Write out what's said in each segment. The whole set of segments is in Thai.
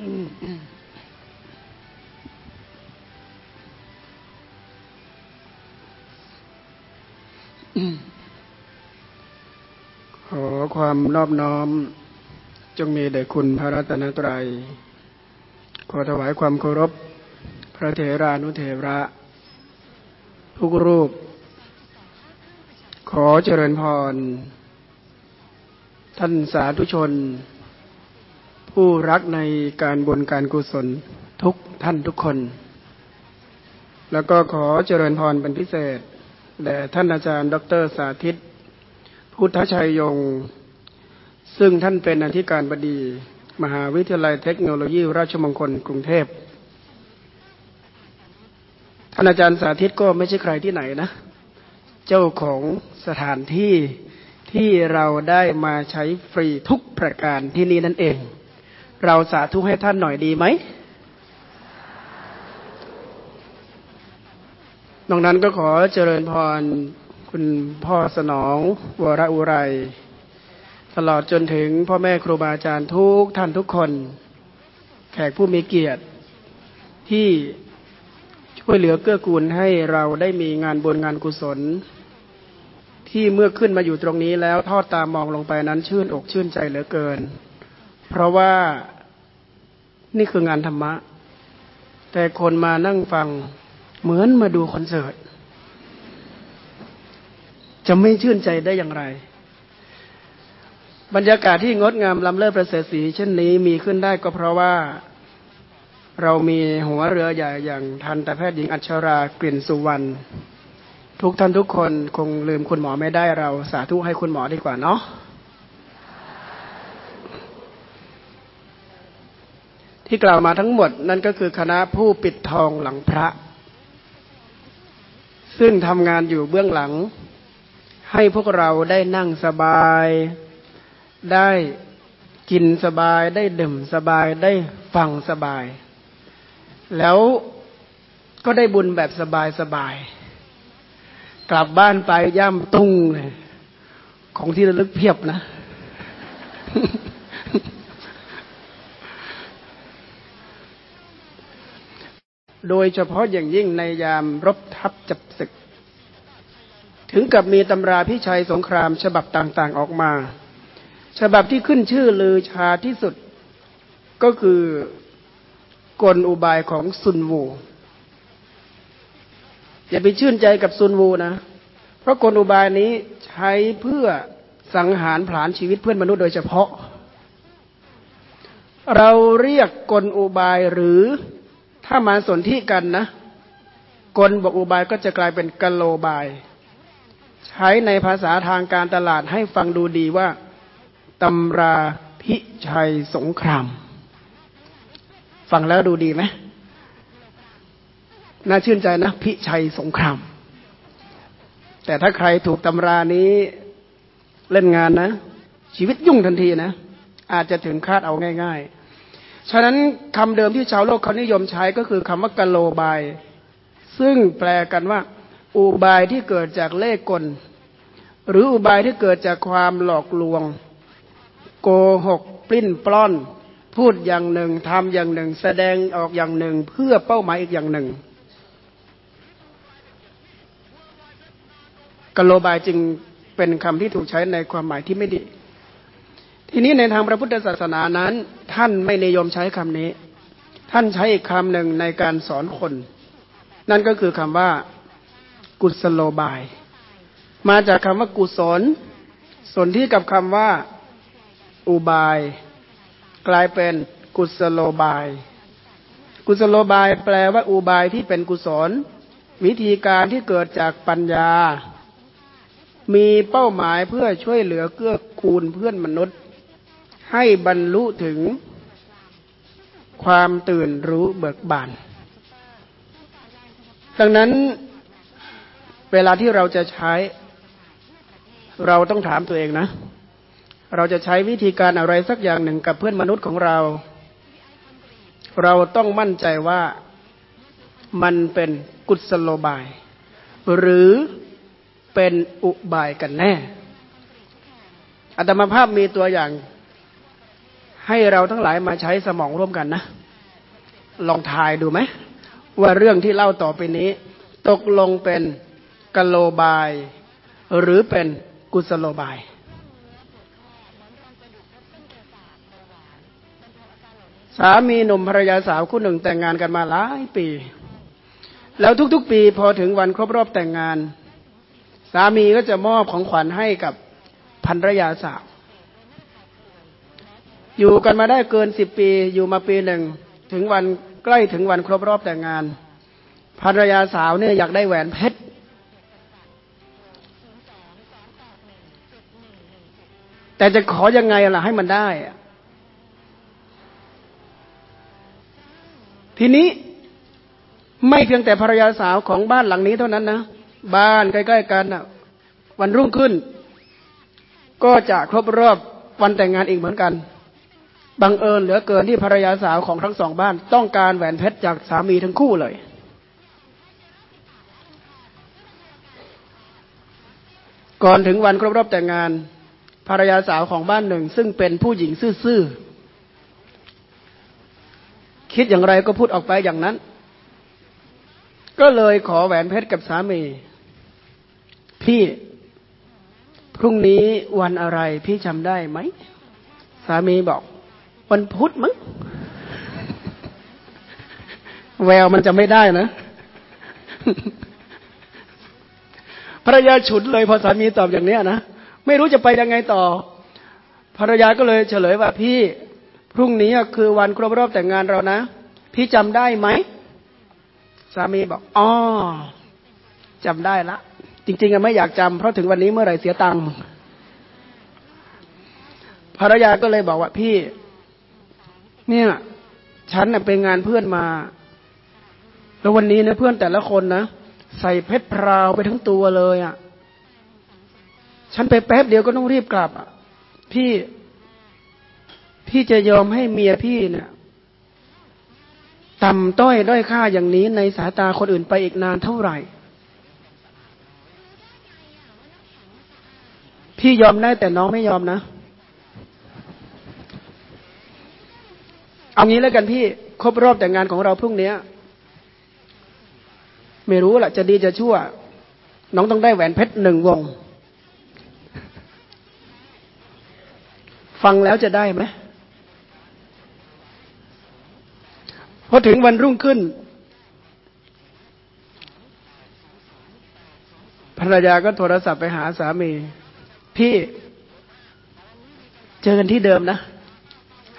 ขอความนอบน้อม จงมีแด่คุณพระรัตนตรัย ขอถวายความเคารพ พระเถรานุเถระ ทุกรูป ขอเจริญพร ท่านสาธุชน ผู้รักในการบุญการกุศลทุกท่านทุกคน แล้วก็ขอเจริญพรเป็นพิเศษแด่ท่านอาจารย์ ดรสาธิต พุทธชัยยง ซึ่งท่านเป็นอธิการบดี มหาวิทยาลัยเทคโนโลยี ราชมงคลกรุงเทพ ท่านอาจารย์สาธิตก็ไม่ใช่ใครที่ไหนนะ เจ้าของสถานที่ที่เราได้มาใช้ฟรีทุกประการที่นี่นั่นเอง เราสาธุให้ท่านหน่อยดีไหมนอกนั้นก็ขอเจริญพรคุณพ่อสนอง วรอุไร ตลอดจนถึงพ่อแม่ครูบาอาจารย์ทุกท่านทุกคน แขกผู้มีเกียรติที่ช่วยเหลือเกื้อกูลให้เราได้มีงานบุญงานกุศล ที่เมื่อขึ้นมาอยู่ตรงนี้แล้วทอดตามองลงไปนั้นชื่นอกชื่นใจเหลือเกิน เพราะว่านี่คืองานธรรมะ แต่คนมานั่งฟังเหมือนมาดูคอนเสิร์ต จะไม่ชื่นใจได้อย่างไร บรรยากาศที่งดงามล้ำเลิศประเสริฐสีเช่นนี้มีขึ้นได้ก็เพราะว่าเรามีหัวเรือใหญ่อย่างทันตแพทย์หญิงอัชรากลิ่นสุวรรณทุกท่านทุกคนคงลืมคุณหมอไม่ได้เราสาธุให้คุณหมอดีกว่าเนาะ ที่กล่าวมาทั้งหมดนั่นก็คือคณะผู้ปิดทองหลังพระ ซึ่งทำงานอยู่เบื้องหลัง ให้พวกเราได้นั่งสบาย ได้กินสบาย ได้ดื่มสบาย ได้ฟังสบาย แล้วก็ได้บุญแบบสบายสบาย กลับบ้านไปย่ำตุ้งเลยของที่ระลึกเพียบนะ โดยเฉพาะอย่างยิ่งในยามรบทับจับศึก ถึงกับมีตำราพิชัยสงครามฉบับต่างๆออกมา ฉบับที่ขึ้นชื่อลือชาที่สุด ก็คือกลอุบายของซุนวู อย่าไปชื่นใจกับซุนวูนะ เพราะกลอุบายนี้ใช้เพื่อสังหารผลาญชีวิตเพื่อนมนุษย์โดยเฉพาะ เราเรียกกลอุบายหรือ ถ้ามาสนที่กันนะกลบอกอุบายก็จะกลายเป็นกโลบาย ใช้ในภาษาทางการตลาดให้ฟังดูดีว่าตำราพิชัยสงคราม ฟังแล้วดูดีไหมน่าชื่นใจนะ พิชัยสงคราม แต่ถ้าใครถูกตำรานี้เล่นงานนะ ชีวิตยุ่งทันทีนะ อาจจะถึงคาดเอาง่าย ๆ ฉะนั้นคำเดิมที่ชาวโลกเขานิยมใช้ก็คือคำว่ากะโลบาย ซึ่งแปลกันว่า อุบายที่เกิดจากเล่กล หรืออุบายที่เกิดจากความหลอกลวง โกหก ปลิ้นปล้อน พูดอย่างหนึ่งทำอย่างหนึ่ง แสดงออกอย่างหนึ่ง เพื่อเป้าหมายอีกอย่างหนึ่งกะโลบายจึงเป็นคำที่ถูกใช้ในความหมายที่ไม่ดี ทีนี้ในทางพระพุทธศาสนานั้น ท่านไม่นิยมใช้คำนี้ ท่านใช้อีกคำหนึ่งในการสอนคน นั่นก็คือคำว่า กุศโลบาย มาจากคำว่ากุศลส่วนที่กับคำว่า อุบาย กลายเป็นกุศโลบาย กุศโลบายแปลว่าอุบายที่เป็นกุศล วิธีการที่เกิดจากปัญญา มีเป้าหมายเพื่อช่วยเหลือเกื้อกูลเพื่อนมนุษย์ ให้บรรลุถึงความตื่นรู้เบิกบาน ดังนั้นเวลาที่เราจะใช้ เราต้องถามตัวเองนะ เราจะใช้วิธีการอะไรสักอย่างหนึ่งกับเพื่อนมนุษย์ของเรา เราต้องมั่นใจว่ามันเป็นกุศโลบาย หรือเป็นอุบายกันแน่อัตมาภาพมีตัวอย่าง ให้เราทั้งหลายมาใช้สมองร่วมกันนะ ลองทายดูไหม ว่าเรื่องที่เล่าต่อไปนี้ ตกลงเป็นกโลบาย หรือเป็นกุศโลบายสามีหนุ่มภรรยาสาวคู่หนึ่งแต่งงานกันมาหลายปี แล้วทุกๆปีพอถึงวันครบรอบแต่งงาน สามีก็จะมอบของขวัญให้กับภรรยาสาว อยู่กันมาได้เกินสิบปี อยู่มาปีหนึ่ง ถึงวันใกล้ถึงวันครบรอบแต่งงาน ภรรยาสาวเนี่ยอยากได้แหวนเพชรแต่จะขอยังไงล่ะให้มันได้ ทีนี้ไม่เพียงแต่ภรรยาสาวของบ้านหลังนี้เท่านั้นนะ บ้านใกล้ๆกันนะวันรุ่งขึ้น ก็จะครบรอบวันแต่งงานอีกเหมือนกัน บังเอิญเหลือเกินที่ภรรยาสาวของทั้งสองบ้าน ต้องการแหวนเพชรจากสามีทั้งคู่เลย ก่อนถึงวันครบรอบแต่งงาน ภรรยาสาวของบ้านหนึ่ง ซึ่งเป็นผู้หญิงซื่อๆคิดอย่างไรก็พูดออกไปอย่างนั้น ก็เลยขอแหวนเพชรกับสามี พี่พรุ่งนี้วันอะไรพี่จำได้ไหม สามีบอก วันพุธมั้งแววมันจะไม่ได้นะภรรยาฉุดเลยพอสามีตอบอย่างนี้นะไม่รู้จะไปยังไงต่อ ภรรยาก็เลยเฉลยว่าพี่ พรุ่งนี้คือวันครบรอบแต่งงานเรานะ พี่จำได้ไหม สามีบอกอ๋อจำได้ละ จริงๆอะไม่อยากจำเพราะถึงวันนี้เมื่อไหร่เสียตังค์ภรรยาก็เลยบอกว่าพี่ เนี่ย ฉันเน่ยไปงานเพื่อนมา แล้ววันนี้นี่ยเพื่อนแต่ละคนนะใส่เพชรพราวไปทั้งตัวเลยอะ่ะ ฉันไปแป๊บเดียวก็ต้องรีบกลับอะพี่พี่จะยอมให้เมียพี่เนี่ยต่ำต้อยด้อยค่าอย่างนี้ในสายตาคนอื่นไปอีกนานเท่าไหร่ พี่ยอมได้แต่น้องไม่ยอมนะ เอางี้แล้วกันพี่ครบรอบแต่งงานของเราพรุ่งนี้ไม่รู้ล่ะ จะดีจะชั่ว น้องต้องได้แหวนเพชรหนึ่งวง ฟังแล้วจะได้ไหมพอถึงวันรุ่งขึ้น ภรรยาก็โทรศัพท์ไปหาสามี พี่ เจอกันที่เดิมนะ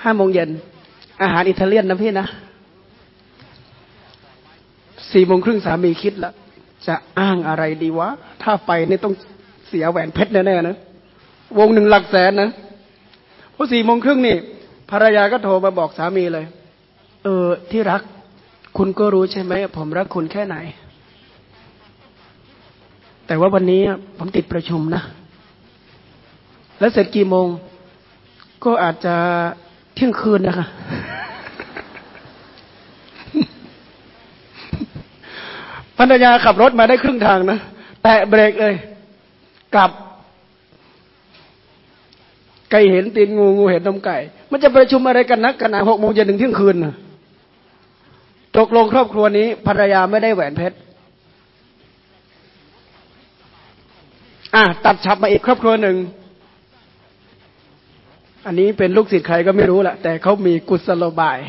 ห้าโมงเย็น อาหารอิตาเลียนนะพี่นะสี่โมงครึ่งสามีคิดละจะอ้างอะไรดีวะ ถ้าไปนี่ต้องเสียแหวนเพชรแน่ๆนะ วงหนึ่งหลักแสนนะพอสี่โมงครึ่งนี่ภรรยาก็โทรมาบอกสามีเลย เออ ที่รัก คุณก็รู้ใช่ไหมผมรักคุณแค่ไหน แต่ว่าวันนี้ผมติดประชุมนะ แล้วเสร็จกี่โมง ก็อาจจะ ที่ยงคืนนะคะภรรยาขับรถมาได้ครึ่งทางนะ แตะเบรกเลย กลับ ไก่เห็นตีนงูงูเห็นนมไก่ มันจะประชุมอะไรกันนักกันหนาหกโมงเย็นถึงเที่ยงคืนนะตกลงครอบครัวนี้ ภรรยาไม่ได้แหวนเพชรอะตัดฉับมาอีกครอบครัวหนึ่ง อันนี้เป็นลูกศิษย์ใครก็ไม่รู้แหละแต่เขามีกุศโลบาย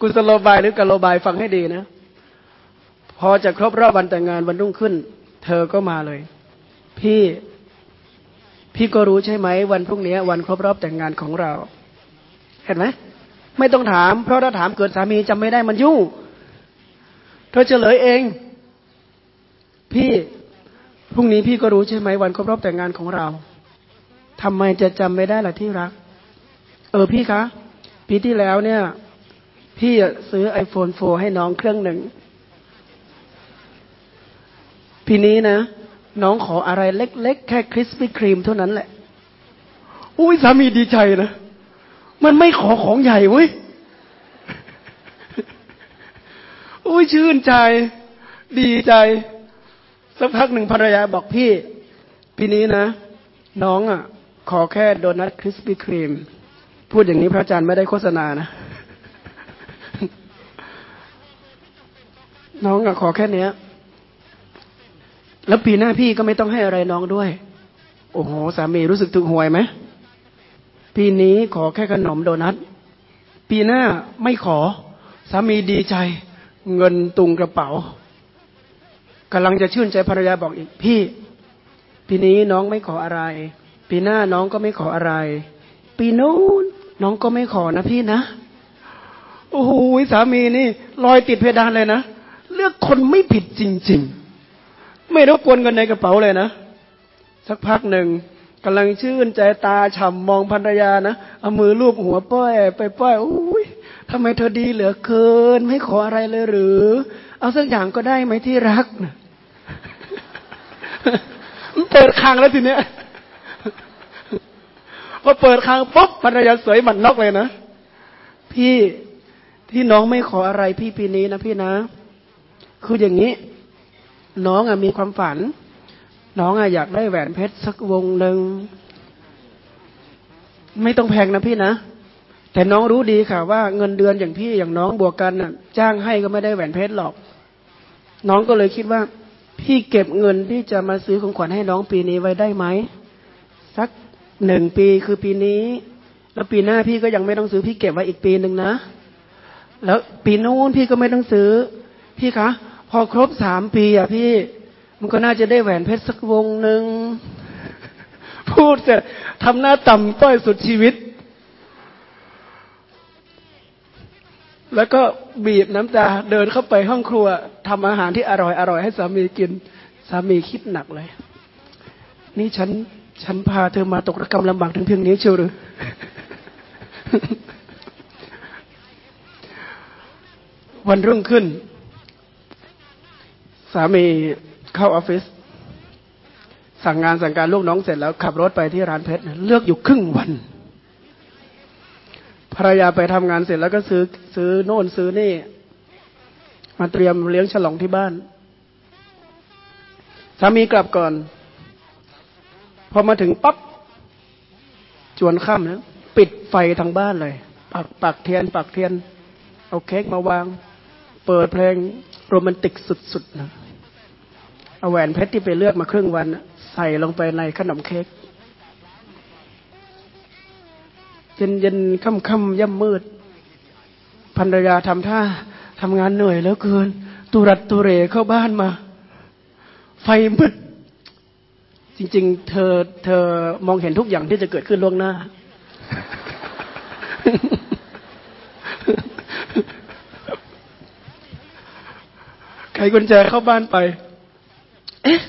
กุศโลบายหรือกโลบายฟังให้ดีนะ พอจะครบรอบวันแต่งงานวันรุ่งขึ้น เธอก็มาเลย พี่พี่ก็รู้ใช่ไหมวันพรุ่งนี้วันครบรอบแต่งงานของเรา เห็นไหมไม่ต้องถาม เพราะถ้าถามเกิดสามีจำไม่ได้มันยุ่งเธอเฉลยเอง พี่พรุ่งนี้พี่ก็รู้ใช่ไหมวันครบรอบแต่งงานของเรา ทำไมจะจำไม่ได้ล่ะที่รัก เออพี่คะปีที่แล้วเนี่ย พี่ซื้อ iPhone Four ให้น้องเครื่องหนึ่งปีนี้นะ น้องขออะไรเล็ก ๆ แค่ Krispy Kreme เท่านั้นแหละ อุ้ยสามีดีใจนะ มันไม่ขอของใหญ่เว้ยอุ้ยชื่นใจ ดีใจ สักพักหนึ่งภรรยาบอกพี่พี่นี้นะ น้องอะ ขอแค่โดนัทคริสปี้ครีม พูดอย่างนี้พระอาจารย์ไม่ได้โฆษณานะ น้องอะขอแค่เนี้ย แล้วปีหน้าพี่ก็ไม่ต้องให้อะไรน้องด้วย โอ้โห สามีรู้สึกถูกหวยไหมปีนี้ขอแค่ขนมโดนัท ปีหน้าไม่ขอ สามีดีใจ เงินตุงกระเป๋ากำลังจะชื่นใจภรรยาบอกอีกพี่ ปีนี้น้องไม่ขออะไร ปีหน้าน้องก็ไม่ขออะไร ปีนู้นน้องก็ไม่ขอนะพี่นะ โอ้โหสามีนี่ลอยติดเพดานเลยนะ เลือกคนไม่ผิดจริง ๆ ไม่รบกวนเงินในกระเป๋าเลยนะ สักพักหนึ่งกำลังชื่นใจตาฉ่ำมองภรรยานะเอามือลูบหัวป้อย ไปป้อยอุ้ยทำไมเธอดีเหลือเกิน ไม่ขออะไรเลยหรือ เอาสักอย่างก็ได้ไหมที่รักนะเปิดคางแล้วทีเนี้ย พอเปิดคางปุ๊บภรรยาสวยมันนอกเลยนะ พี่ที่น้องไม่ขออะไรพี่ปีนี้นะพี่นะ คืออย่างนี้ น้องอะมีความฝัน น้องอะอยากได้แหวนเพชรสักวงหนึ่งไม่ต้องแพงนะพี่นะแต่น้องรู้ดีค่ะว่าเงินเดือนอย่างพี่อย่างน้องบวกกันน่ะ จ้างให้ก็ไม่ได้แหวนเพชรหรอก น้องก็เลยคิดว่า พี่เก็บเงินที่จะมาซื้อของขวัญให้น้องปีนี้ไว้ได้ไหม หนึ่งปีคือปีนี้ แล้วปีหน้าพี่ก็ยังไม่ต้องซื้อ พี่เก็บไว้อีกปีหนึ่งนะ แล้วปีนู้นพี่ก็ไม่ต้องซื้อ พี่คะ พอครบสามปีอะพี่ มันก็น่าจะได้แหวนเพชรสักวงหนึ่งพูดเสร็จทำหน้าต่ำต้อยสุดชีวิต แล้วก็บีบน้ำตาเดินเข้าไปห้องครัวทำอาหารที่อร่อยอร่อยให้สามีกิน สามีคิดหนักเลย นี่ฉัน ฉันพาเธอมาตกระกรรมลำบากถึงเพียงนี้เชียวหรือวันรุ่งขึ้น สามีเข้าออฟฟิศสั่งงานสั่งการลูกน้องเสร็จแล้ว ขับรถไปที่ร้านเพชรเลือกอยู่ครึ่งวัน ภรรยาไปทำงานเสร็จแล้วก็ซื้อซื้อโน่นซื้อนี่ มาเตรียมเลี้ยงฉลองที่บ้านสามีกลับก่อน อมาถึงปั๊บจวนค่ำนะปิดไฟทางบ้านเลยปักปักเทียน ปักเทียน เอาเค้กมาวาง เปิดเพลงโรแมนติกสุดๆนะเอาแหวนเพชรที่ไปเลือกมาครึ่งวัน ใส่ลงไปในขนมเค้กเย็นเย็นค่ำค่ำย่ำมืดภรรยาทำท่าทำงานเหนื่อยแล้วเกิน ตุรัดตุเรเข้าบ้านมา ไฟมืด จริง ๆ เธอ เธอมองเห็นทุกอย่างที่จะเกิดขึ้นล่วงหน้า ไขกุญแจเข้าบ้านไป เอ๊ะ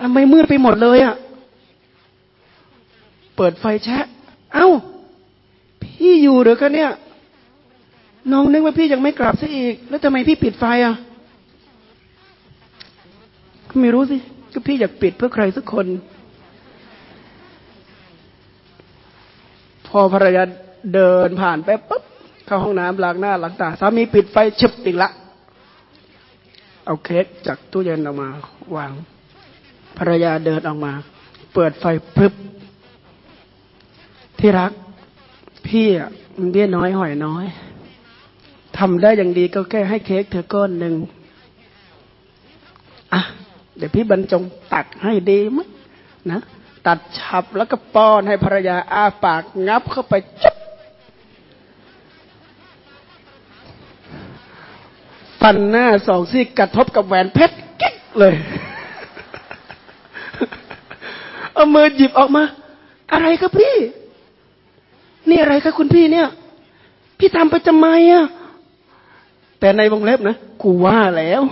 ทำไมมืดไปหมดเลยอะ่ะ เปิดไฟแชะ เอ้า พี่อยู่หรือคะเนี่ย น้องนึกว่าพี่ยังไม่กลับซะอีก แล้วทำไมพี่ปิดไฟอะ่ะ ก็ไม่รู้สิ ก็พี่อยากปิดเพื่อใครสักคน พอภรรยาเดินผ่านไปปุ๊บเข้าห้องน้ำล้างหน้าล้างตาสามีปิดไฟชึบอีกละ เอาเค้กจากตู้เย็นออกมาวาง ภรรยาเดินออกมา เปิดไฟพึบที่รัก พี่อะมันเบี้ยน้อยหอยน้อยทำได้อย่างดีก็แค่ให้เค้กเธอก้อนหนึ่งอะ เดี๋ยวพี่บรรจงตักให้ดีมั้ยนะ ตัดฉับแล้วก็ป้อนให้ภรรยาอ้าปากงับเข้าไปจุ๊บฟันหน้าสองซี่กระทบกับแหวนเพชรกิ๊กเลย เอามือหยิบออกมา อะไรครับพี่ นี่อะไรครับคุณพี่เนี่ย พี่ทำไปทำไมอะ แต่ในวงเล็บนะ กูว่าแล้ว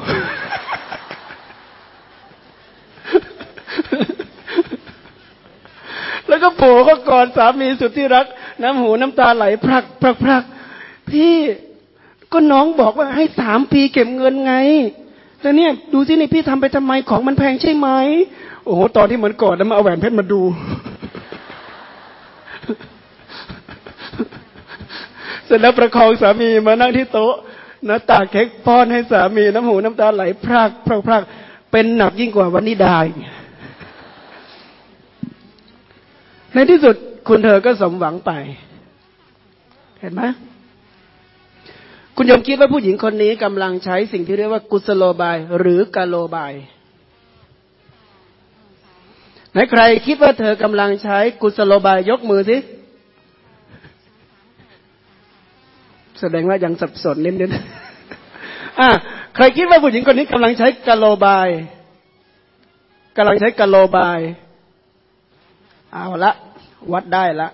แล้ว ก็โผล่ก็กอดสามีสุดที่รัก น้ำหูน้ำตาไหลพรักพรักพรักพี่ก็น้องบอกว่าให้สามปีเก็บเงินไงแล้วเนี่ยดูสินี่พี่ทำไปทำไมของมันแพงใช่ไหมโอ้โหตอนที่เหมือนกอดแล้วมาเอาแหวนเพชรมาดู เสร็จแล้วประคองสามีมานั่งที่โต๊ะนะตาเค้กป้อนให้สามีน้ำหูน้ำตาไหลพรากพรากพรากเป็นหนักยิ่งกว่าวันนี้ได้ ในที่สุดคุณเธอก็สมหวังไป เห็นไหมคุณยมคิดว่าผู้หญิงคนนี้กำลังใช้สิ่งที่เรียกว่ากุศโลบาย หรือกาโลบายไหนใครคิดว่าเธอกำลังใช้กุศโลบายยกมือสิแสดงว่ายังสับสนนิดนิดอะใครคิดว่าผู้หญิงคนนี้กำลังใช้กาโลบายกำลังใช้กาโลบาย เอาละ วัดได้ละ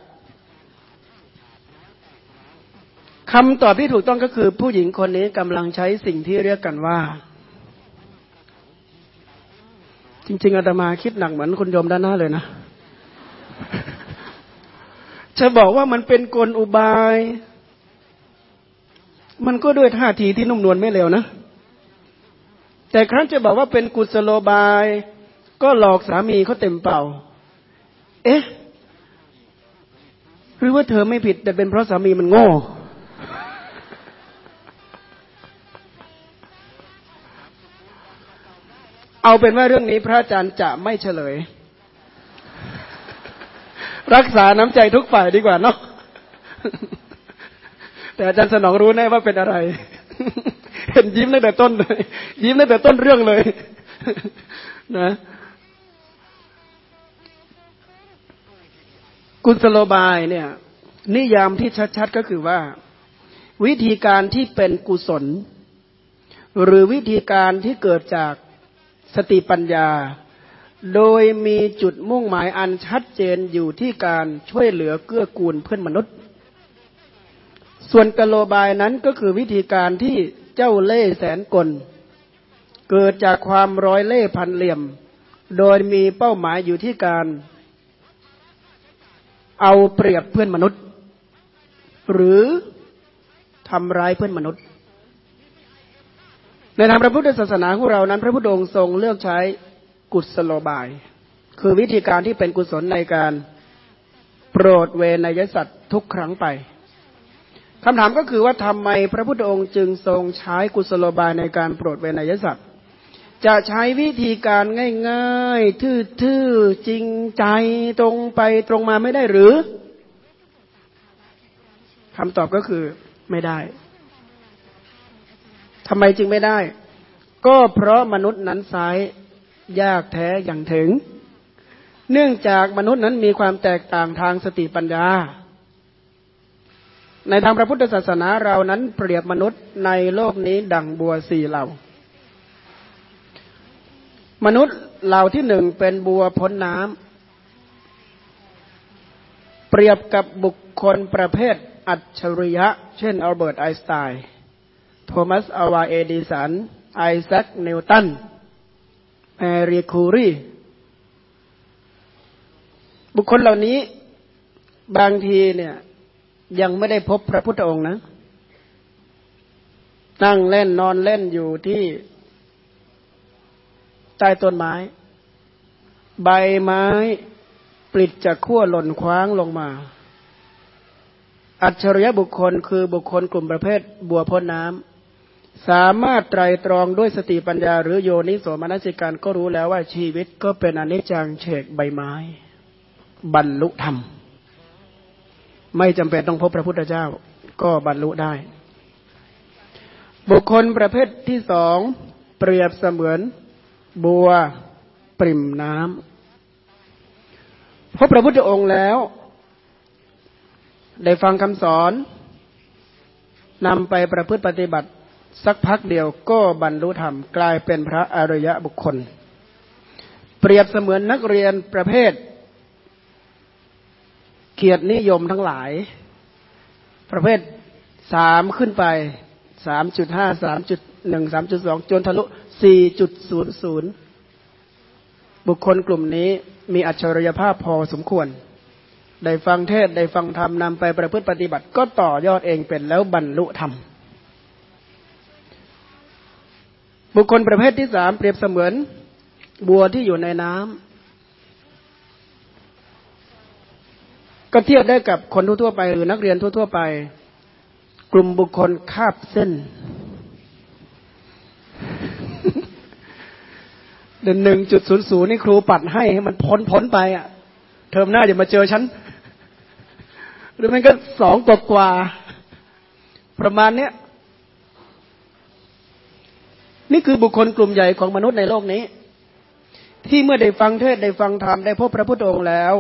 คำตอบที่ถูกต้องก็คือผู้หญิงคนนี้กำลังใช้สิ่งที่เรียกกันว่า จริง ๆอาตมาคิดหนักเหมือนคุณโยมด้านหน้าเลยนะ จะบอกว่ามันเป็นกลอุบาย มันก็ด้วยท่าทีที่นุ่มนวลไม่เร็วนะ แต่ครั้นจะบอกว่าเป็นกุศโลบาย ก็หลอกสามีเขาเต็มเป่า เอ๊ะ หรือว่าเธอไม่ผิด แต่เป็นเพราะสามีมันโง่ เอาเป็นว่าเรื่องนี้พระอาจารย์จะไม่เฉลย รักษาน้ำใจทุกฝ่ายดีกว่าเนาะแต่อาจารย์สนองรู้แน่ว่าเป็นอะไร เห็นยิ้มตั้งแต่ต้นเลยยิ้มตั้งแต่ต้นเรื่องเลย นะ กุศโลบายเนี่ย นิยามที่ชัดๆก็คือว่า วิธีการที่เป็นกุศล หรือวิธีการที่เกิดจากสติปัญญา โดยมีจุดมุ่งหมายอันชัดเจนอยู่ที่การช่วยเหลือเกื้อกูลเพื่อนมนุษย์ ส่วนกโลบายนั้นก็คือวิธีการที่เจ้าเล่แสนกล เกิดจากความร้อยเล่พันเหลี่ยม โดยมีเป้าหมายอยู่ที่การ เอาเปรียบเพื่อนมนุษย์ หรือทำร้ายเพื่อนมนุษย์ ในทางพระพุทธศาสนาของเรานั้น พระพุทธองค์ทรงเลือกใช้กุศโลบาย คือวิธีการที่เป็นกุศลในการโปรดเวนยสัตว์ทุกครั้งไปคำถามก็คือว่าทำไมพระพุทธองค์จึงทรงใช้กุศโลบายในการโปรดเวนยสัตว์ จะใช้วิธีการง่ายๆ ทื่อๆ จริงใจตรงไปตรงมาไม่ได้หรือคำตอบก็คือไม่ได้ทำไมจึงไม่ได้ ก็เพราะมนุษย์นั้นสายยากแท้อย่างถึง เนื่องจากมนุษย์นั้นมีความแตกต่างทางสติปัญญา ในทางพระพุทธศาสนาเรานั้นเปรียบมนุษย์ในโลกนี้ดังบัวสี่เหล่า มนุษย์เหล่าที่หนึ่งเป็นบัวพ้นน้ำเปรียบกับบุคคลประเภทอัจฉริยะ เช่นอัลเบิร์ตไอน์สไตน์โทมัสอวาเอดิสัน ไอแซคนิวตันแมรีคูรีบุคคลเหล่านี้บางทีเนี่ยยังไม่ได้พบพระพุทธองค์นะ นั่งเล่นนอนเล่นอยู่ที่ ใต้ต้นไม้ ใบไม้ปลิดจากขั้วหล่นคว้างลงมา อัจฉริยะบุคคลคือบุคคลกลุ่มประเภทบัวพ้นน้ำสามารถไตรตรองด้วยสติปัญญา หรือโยนิโสมนสิการก็รู้แล้วว่าชีวิตก็เป็นอนิจจังเฉกใบไม้ บรรลุธรรม ไม่จำเป็นต้องพบพระพุทธเจ้า ก็บรรลุได้ บุคคลประเภทที่สองเปรียบเสมือน บัวปริ่มน้ำพบพระพุทธองค์แล้ว ได้ฟังคำสอนนำไปประพฤติปฏิบัติสักพักเดียวก็บรรลุธรรมกลายเป็นพระอริยะบุคคล เปรียบเสมือนนักเรียนประเภท เกียรตินิยมทั้งหลาย ประเภทสามขึ้นไปสามจุดห้าสามจุดหนึ่งสามจุดสองจนทะลุ สี่จุดศูนย์ศูนย์บุคคลกลุ่มนี้มีอัจฉริยภาพพอสมควร ได้ฟังเทศ ได้ฟังธรรมนำไปประพฤติปฏิบัติ ก็ต่อยอดเองเป็นแล้วบรรลุธรรม บุคคลประเภทที่สามเปรียบเสมือนบัวที่อยู่ในน้ำก็เทียบได้กับคนทั่วไปหรือนักเรียนทั่วๆไป กลุ่มบุคคลคาบเส้น เดือนหนึ่งจุดศูนย์ศูนย์นี่ครูปัดให้ให้มันพ้นพ้นไปอะ เทอมหน้าอย่ามาเจอฉัน หรือมันก็สองกว่ากว่า ประมาณเนี้ย นี่คือบุคคลกลุ่มใหญ่ของมนุษย์ในโลกนี้ ที่เมื่อได้ฟังเทศได้ฟังธรรมได้พบพระพุทธองค์แล้ว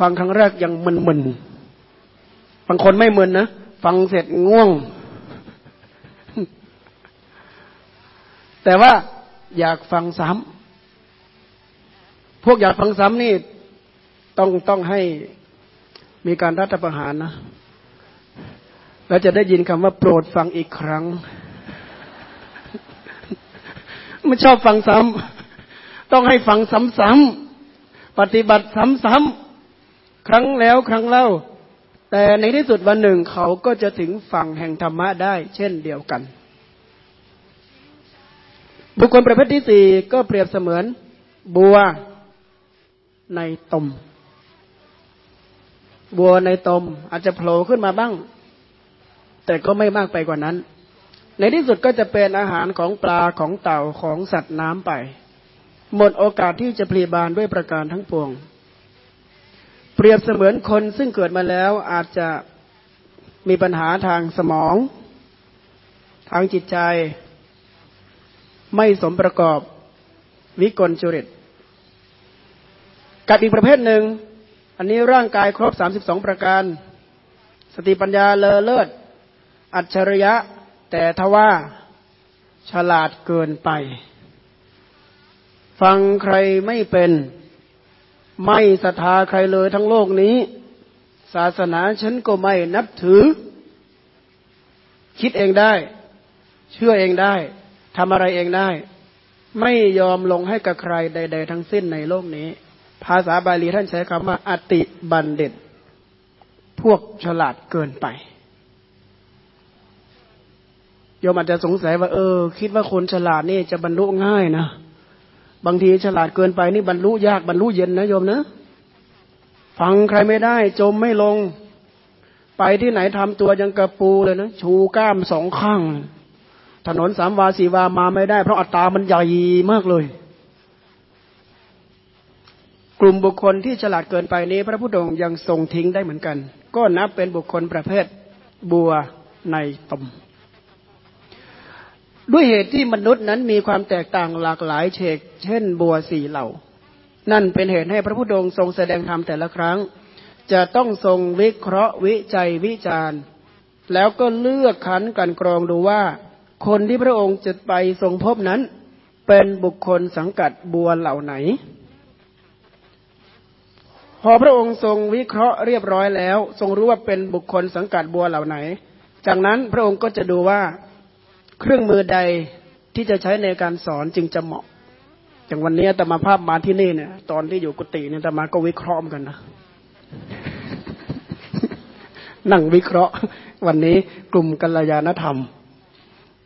ฟังครั้งแรกยังมึนๆบางคนไม่มึนนะ ฟังเสร็จง่วง แต่ว่าอยากฟังซ้ำพวกอยากฟังซ้ำนี่ต้องต้องให้มีการรัฐประหารนะ แล้วจะได้ยินคำว่าโปรดฟังอีกครั้ง ไม่ชอบฟังซ้ำต้องให้ฟังซ้ำๆปฏิบัติซ้ำๆครั้งแล้วครั้งเล่า แต่ในที่สุดวันหนึ่งเขาก็จะถึงฝั่งแห่งธรรมะได้ เช่นเดียวกัน บุคคลประเภทที่สี่ก็เปรียบเสมือนบัวในตม บัวในตมอาจจะโผล่ขึ้นมาบ้าง แต่ก็ไม่มากไปกว่านั้น ในที่สุดก็จะเป็นอาหารของปลาของเต่าของสัตว์น้ำไป หมดโอกาสที่จะพลีบานด้วยประการทั้งปวง เปรียบเสมือนคนซึ่งเกิดมาแล้วอาจจะมีปัญหาทางสมอง ทางจิตใจ ไม่สมประกอบวิกลจริต กับอีกประเภทหนึ่ง อันนี้ร่างกายครบสามสิบสองประการ สติปัญญาเลอเลิศ อัจฉริยะ แต่ทว่าฉลาดเกินไป ฟังใครไม่เป็น ไม่ศรัทธาใครเลยทั้งโลกนี้ ศาสนาฉันก็ไม่นับถือ คิดเองได้ เชื่อเองได้ ทำอะไรเองได้ ไม่ยอมลงให้กับใครใด ๆ ทั้งสิ้นในโลกนี้ ภาษาบาลีท่านใช้คำว่า อติบันเด็ดพวกฉลาดเกินไปโยมอาจจะสงสัยว่าเออ คิดว่าคนฉลาดนี่จะบรรลุง่ายนะบางทีฉลาดเกินไปนี่บรรลุยากบรรลุเย็นนะโยมนะฟังใครไม่ได้ จมไม่ลง ไปที่ไหนทำตัวยังกระปูเลยนะชูก้ามสองข้าง ถนนสามวาสีวามาไม่ได้ เพราะอัตรามันใหญ่มากเลย กลุ่มบุคคลที่ฉลาดเกินไปนี้ พระพุทธองค์ยังทรงทิ้งได้เหมือนกัน ก็นับเป็นบุคคลประเภทบัวในตมด้วยเหตุที่มนุษย์นั้นมีความแตกต่างหลากหลายเฉก เช่นบัวสี่เหล่า นั่นเป็นเหตุให้พระพุทธองค์ทรงแสดงธรรมแต่ละครั้ง จะต้องทรงวิเคราะห์วิจัยวิจารณ์ แล้วก็เลือกขันกันกรองดูว่า คนที่พระองค์จะไปทรงพบนั้น เป็นบุคคลสังกัดบัวเหล่าไหน พอพระองค์ทรงวิเคราะห์เรียบร้อยแล้ว ทรงรู้ว่าเป็นบุคคลสังกัดบัวเหล่าไหน จากนั้นพระองค์ก็จะดูว่าเครื่องมือใดที่จะใช้ในการสอนจึงจะเหมาะอย่างวันนี้แต่มาภาพมาที่นี่เนี่ยตอนที่อยู่กุฏิเนี่ยแต่มาก็วิเคราะห์กันนะนั่งวิเคราะห์ วันนี้กลุ่มกัลยาณธรรม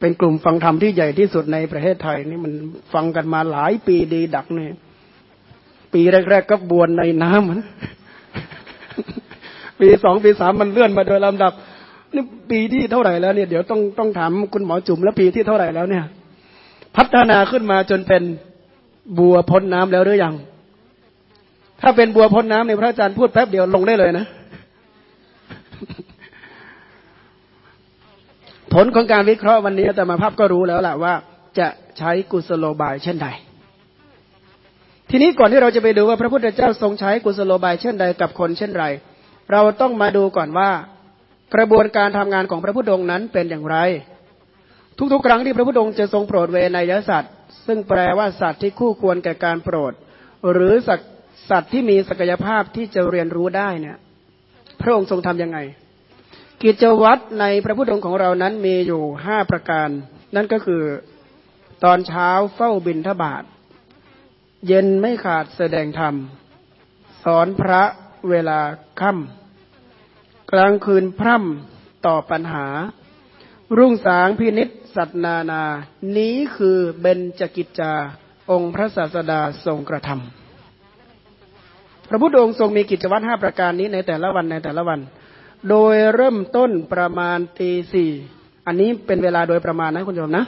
เป็นกลุ่มฟังธรรมที่ใหญ่ที่สุดในประเทศไทยนี่มันฟังกันมาหลายปีดีดักเนี่ยปีแรกๆก็บวนในน้ำปีสองปีสามมันเลื่อนมาโดยลำดับนี่ปีที่เท่าไหร่แล้วเนี่ยเดี๋ยวต้องต้องถามคุณหมอจุ๋มแล้วปีที่เท่าไหร่แล้วเนี่ย พัฒนาขึ้นมาจนเป็นบัวพ้นน้ำแล้วหรือยัง ถ้าเป็นบัวพ้นน้ำในพระอาจารย์พูดแป๊บเดียวลงได้เลยนะ ผลของการวิเคราะห์วันนี้แต่มาภาพก็รู้แล้วแหละว่า จะใช้กุศโลบายเช่นใด ทีนี้ก่อนที่เราจะไปดูว่าพระพุทธเจ้าทรงใช้กุศโลบายเช่นใดกับคนเช่นไร เราต้องมาดูก่อนว่า กระบวนการทำงานของพระพุทธองค์นั้นเป็นอย่างไร ทุกๆ ครั้งที่พระพุทธองค์จะทรงโปรดเวนยสัตว์ ซึ่งแปลว่าสัตว์ที่คู่ควรแก่การโปรด หรือสัตว์ที่มีศักยภาพที่จะเรียนรู้ได้เนี่ย พระองค์ทรงทํำยังไง กิจวัตรในพระพุทธองค์ของเรานั้นมีอยู่ห้าประการ นั่นก็คือตอนเช้าเฝ้าบินทบาท เย็นไม่ขาดแสดงธรรม สอนพระเวลาค่ำกลางคืนพร่ำต่อปัญหา รุ่งสางพินิษสัตนานา นี้คือเบญจกิจจา องค์พระศาสดาทรงกระทำพระพุทธองค์ทรงมีกิจวัตรห้าประการนี้ในแต่ละวันในแต่ละวัน โดยเริ่มต้นประมาณตีสี่อันนี้เป็นเวลาโดยประมาณนะคุณผู้ชมนะ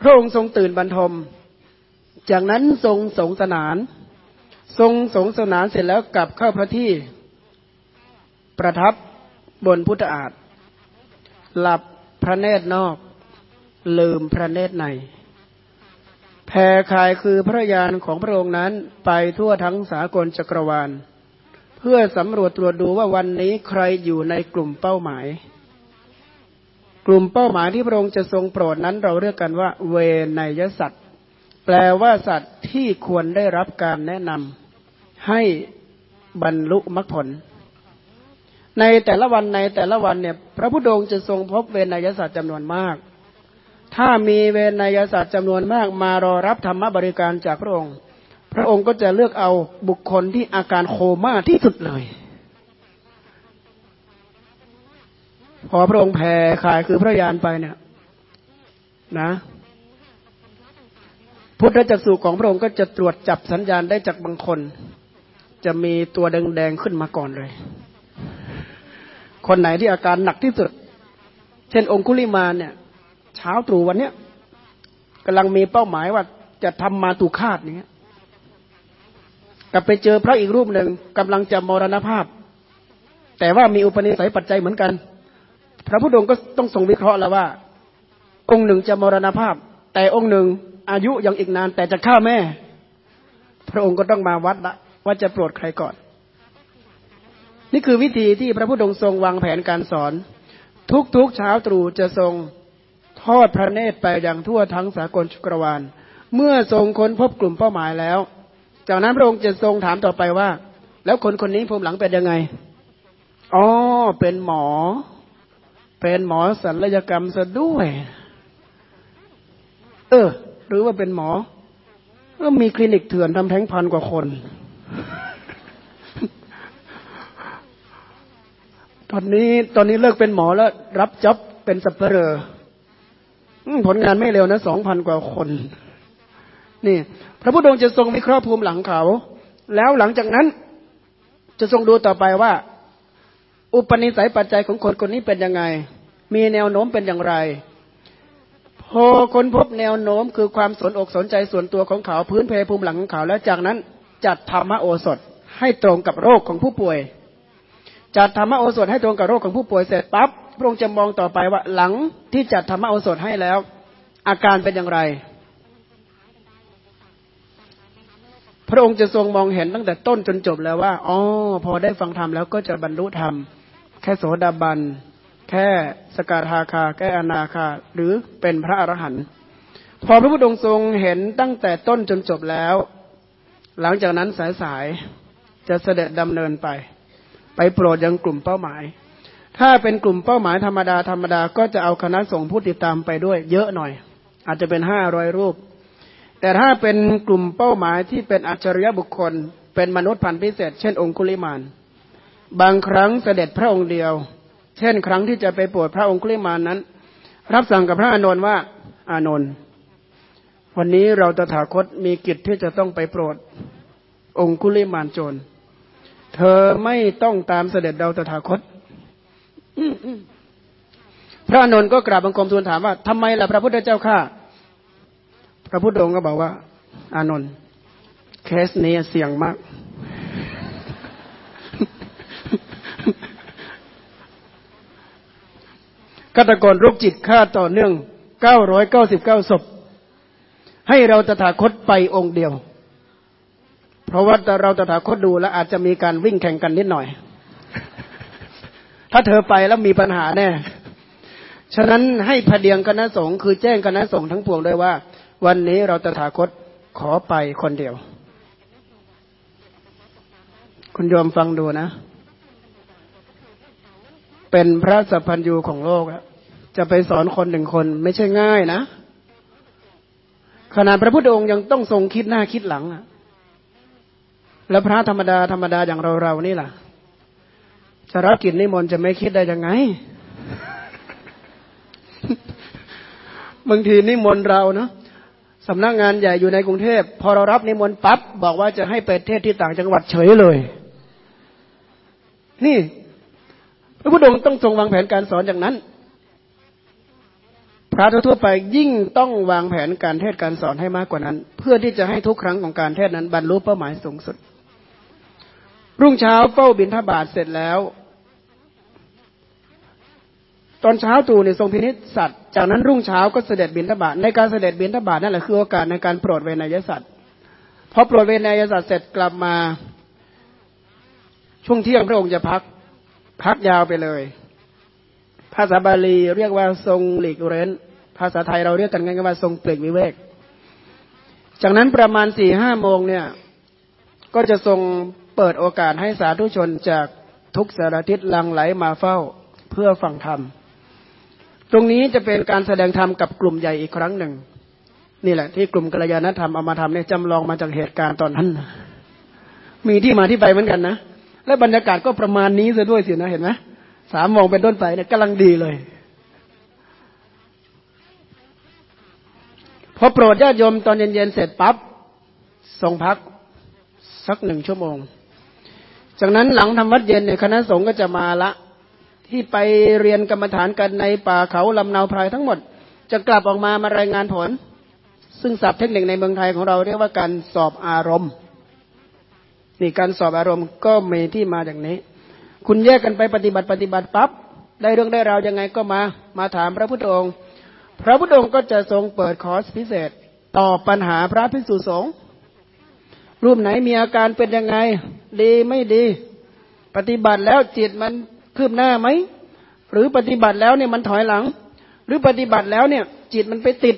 พระองค์ทรงตื่นบรรทม จากนั้นทรงสงสนาน ทรงสงสนานเสร็จแล้วกลับเข้าพระที่ประทับบนพุทธอาฏหลับพระเนตรนอก ลืมพระเนตรในแผ่ขายคือพระยานของพระองค์นั้นไปทั่วทั้งสากลจักรวาล เพื่อสำรวจตรวจดูว่าวันนี้ใครอยู่ในกลุ่มเป้าหมาย กลุ่มเป้าหมายที่พระองค์จะทรงโปรดนั้นเราเรียกกันว่า เวนยสัตว์ แปลว่าสัตว์ที่ควรได้รับการแนะนำให้บรรลุมรรคผล ในแต่ละวันในแต่ละวันเนี่ย พระพุทธองค์จะทรงพบเวนยสัตว์จำนวนมาก ถ้ามีเวนยศาสตร์จำนวนมากมารอรับธรรมบริการจากพระองค์ พระองค์ก็จะเลือกเอาบุคคลที่อาการโคม่าที่สุดเลย พอพระองค์แผ่ขายคือพระยานไปเนี่ย นะ พุทธจักสุของพระองค์ก็จะตรวจจับสัญญาณได้จากบางคน จะมีตัวแดงๆขึ้นมาก่อนเลย คนไหนที่อาการหนักที่สุด เช่นองคุลิมาเนี่ย เช้าตรู่วันเนี้ยกำลังมีเป้าหมายว่าจะทำมาตุคาตเนี้ย กลับไปเจอพระอีกรูปหนึ่งกำลังจะมรณภาพ แต่ว่ามีอุปนิสัยปัจจัยเหมือนกัน พระพุทธองค์ก็ต้องทรงวิเคราะห์แล้วว่า องค์หนึ่งจะมรณภาพ แต่องค์หนึ่งอายุยังอีกนาน แต่จะฆ่าแม่ พระองค์ก็ต้องมาวัดละว่าจะโปรดใครก่อน นี่คือวิธีที่พระพุทธองค์ทรงวางแผนการสอน ทุกๆเช้าตรู่จะทรงทอดพระเนตรไปอย่างทั่วทั้งสากลชุกรวาล เมื่อทรงค้นพบกลุ่มเป้าหมายแล้ว จากนั้นพระองค์จะทรงถามต่อไปว่า แล้วคนคนนี้ภูมิหลังเป็นยังไงอ๋อเป็นหมอ เป็นหมอศัลยกรรมซะด้วย เออ หรือว่าเป็นหมอก็มีคลินิกเถื่อนทำแท้งพันกว่าคน ตอนนี้ตอนนี้เลิกเป็นหมอแล้ว รับจ็อบเป็นสับเปลอผลงานไม่เร็วนะสองพันกว่าคน นี่ พระพุทธองค์จะทรงวิเคราะห์ภูมิหลังเขา แล้วหลังจากนั้นจะทรงดูต่อไปว่า อุปนิสัยปัจจัยของคนคนนี้เป็นยังไง มีแนวโน้มเป็นอย่างไร พอคนพบแนวโน้มคือความสนอกสนใจส่วนตัวของเขาพื้นเพภูมิหลังของเขา แล้วจากนั้นจัดธรรมโอสถให้ตรงกับโรคของผู้ป่วย จัดธรรมโอสถให้ตรงกับโรคของผู้ป่วยเสร็จปั๊บพระองค์จะมองต่อไปว่าหลังที่จัดธรรมโอสถให้แล้ว อาการเป็นอย่างไร พระองค์จะทรงมองเห็นตั้งแต่ต้นจนจบแล้วว่าอ๋อพอได้ฟังธรรมแล้วก็จะบรรลุธรรม แค่โสดาบัน แค่สกทาคา แค่อนาคา หรือเป็นพระอรหันต์พอพระพุทธองค์ทรงเห็นตั้งแต่ต้นจนจบแล้ว หลังจากนั้นสายๆจะเสด็จดำเนินไป ไปโปรดยังกลุ่มเป้าหมาย ถ้าเป็นกลุ่มเป้าหมายธรรมดาธรรมดาก็จะเอาคณะส่งผู้ติดตามไปด้วย เยอะหน่อย อาจจะเป็นห้าร้อยรูป แต่ถ้าเป็นกลุ่มเป้าหมายที่เป็นอัจฉริยะบุคคล เป็นมนุษย์พันธุ์พิเศษ เช่นองคุลิมานบางครั้งเสด็จพระองค์เดียว เช่น ครั้งที่จะไปโปรดพระองคุลิมานนั้น รับสั่งกับพระอานนท์ว่าอานนท์วันนี้เราตถาคตมีกิจที่จะต้องไปโปรดองคุลิมานโจร เธอไม่ต้องตามเสด็จเราตถาคตพระนนท์ก็กราบบังคมทูลถามว่าทำไมล่ะพระพุทธเจ้าข้า พระพุทธองค์ก็บอกว่า อานนท์เคสนี้เสี่ยงมาก ฆาตกรโรุกจิตฆ่าต่อเนื่องเก้าร้อยเก้าสิบเก้าศพ ให้เราตถาคตไปองค์เดียว เพราะว่าเราตถาคตดูแล้วอาจจะมีการวิ่งแข่งกันนิดหน่อย ถ้าเธอไปแล้วมีปัญหาแน่ ฉะนั้นให้พเดียงคณะสงฆ์คือแจ้งคณะสงฆ์ทั้งปวงด้วยว่า วันนี้เราตถาคตขอไปคนเดียว คุณโยมฟังดูนะ เป็นพระสัพพัญญูของโลกอะจะไปสอนคนหนึ่งคนไม่ใช่ง่ายนะขนาดพระพุทธองค์ยังต้องทรงคิดหน้าคิดหลังอะแล้วพระธรรมดาธรรมดาอย่างเราเรานี่ล่ะจะรับกิจนิมนต์จะไม่คิดได้ยังไง บางทีนิมนต์เราเนาะ สำนักงานใหญ่อยู่ในกรุงเทพพอเรารับนิมนต์ปั๊บบอกว่าจะให้ไปเทศที่ต่างจังหวัดเฉยเลย นี่พระพุทธองค์ต้องทรงวางแผนการสอนอย่างนั้น พระทั่วไปยิ่งต้องวางแผนการเทศการสอนให้มากกว่านั้น เพื่อที่จะให้ทุกครั้งของการเทศนั้นบรรลุเป้าหมายสูงสุด รุ่งเช้าเป้าบินทบาทเสร็จแล้ว ตอนเช้าตู่เนี่ยทรงพินิจสัตว์ จากนั้นรุ่งเช้าก็เสด็จบินทบาทในการเสด็จบินทบาทนั่นแหละคือโอกาสในการโปรดเวนยสัตว์พอโปรดเวนยสัตว์เสร็จกลับมา ช่วงเที่ยงพระองค์จะพัก พักยาวไปเลย ภาษาบาลีเรียกว่าทรงหลีกเร้น ภาษาไทยเราเรียกกันง่ายๆว่าทรงเปลีกวิเวก จากนั้นประมาณสี่ห้าโมงเนี่ย ก็จะทรงเปิดโอกาสให้สาธุชนจากทุกสารทิศลังไหลมาเฝ้าเพื่อฟังธรรม ตรงนี้จะเป็นการแสดงธรรมกับกลุ่มใหญ่อีกครั้งหนึ่ง นี่แหละ ที่กลุ่มกัลยาณธรรมเอามาทำเนี่ยจำลองมาจากเหตุการณ์ตอนนั้น มีที่มาที่ไปเหมือนกันนะ และบรรยากาศก็ประมาณนี้ซะด้วยสินะเห็นไหมสามโมงเป็นต้นไปเนี่ยกำลังดีเลยพอโปรดญาติโยมตอนเย็นๆเสร็จปั๊บทรงพักสักหนึ่งชั่วโมง จากนั้นหลังทำวัดเย็นเนี่ยคณะสงฆ์ก็จะมาละ ที่ไปเรียนกรรมฐานกันในป่าเขาลำนาวไพรทั้งหมด จะกลับออกมามารายงานผล ซึ่งศัพท์เทคนิคในเมืองไทยของเราเรียกว่าการสอบอารมณ์นี่การสอบอารมณ์ก็มีที่มาจากนี้ คุณแยกกันไปปฏิบัติปฏิบัติปั๊บได้เรื่องได้ราวยังไงก็มามาถามพระพุทธองค์ พระพุทธองค์ก็จะทรงเปิดคอร์สพิเศษตอบปัญหาพระภิกษุสงฆ์รูปไหนมีอาการเป็นยังไง ดีไม่ดี ปฏิบัติแล้วจิตมัน คืบหน้าไหม หรือปฏิบัติแล้วเนี่ยมันถอยหลัง หรือปฏิบัติแล้วเนี่ย จิตมันไปติด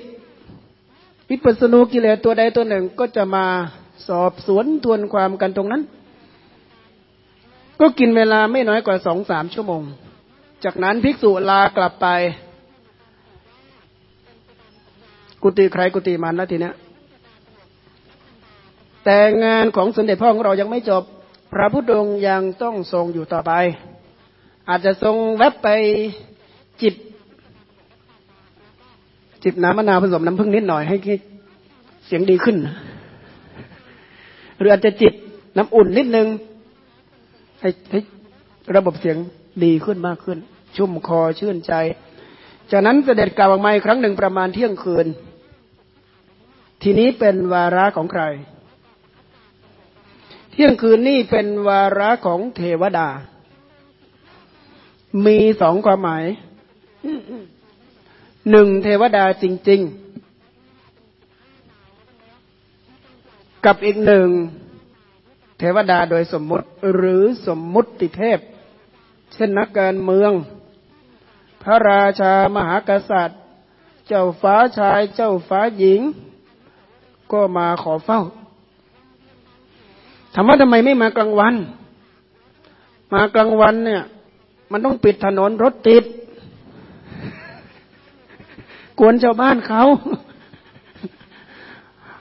วิปัสสนูกิเลสตัวใดตัวหนึ่งก็จะมาสอบสวนทวนความกันตรงนั้น ก็กินเวลาไม่น้อยกว่าสองสามชั่วโมง จากนั้นภิกษุลากลับไป กุฏิใครกุฏิมันแล้วทีเนี้ยแต่งานของสมเด็จพ่อของเรายังไม่จบ พระพุทธองค์ยังต้องทรงอยู่ต่อไป อาจจะทรงแวบไปจิบ จิบน้ำมะนาวผสมน้ำผึ้งนิดหน่อยให้เสียงดีขึ้น หรืออาจจะจิบน้ำอุ่นนิดนึงให้ให้ระบบเสียงดีขึ้นมากขึ้น ชุ่มคอชื่นใจ จากนั้นเสด็จกลับออกมาอีกครั้งหนึ่งประมาณเที่ยงคืน ทีนี้เป็นวาระของใคร เที่ยงคืนนี่เป็นวาระของเทวดา มีสองความหมายหนึ่งเทวดาจริง ๆ กับอีกหนึ่งเทวดาโดยสมมติหรือสมมุติเทพ เช่นนักการเมือง พระราชามหากษัตริย์ เจ้าฟ้าชายเจ้าฟ้าหญิง ก็มาขอเฝ้าถามว่าทำไมไม่มากลางวัน มากลางวันเนี่ย มันต้องปิดถนนรถติด กวนชาวบ้านเขา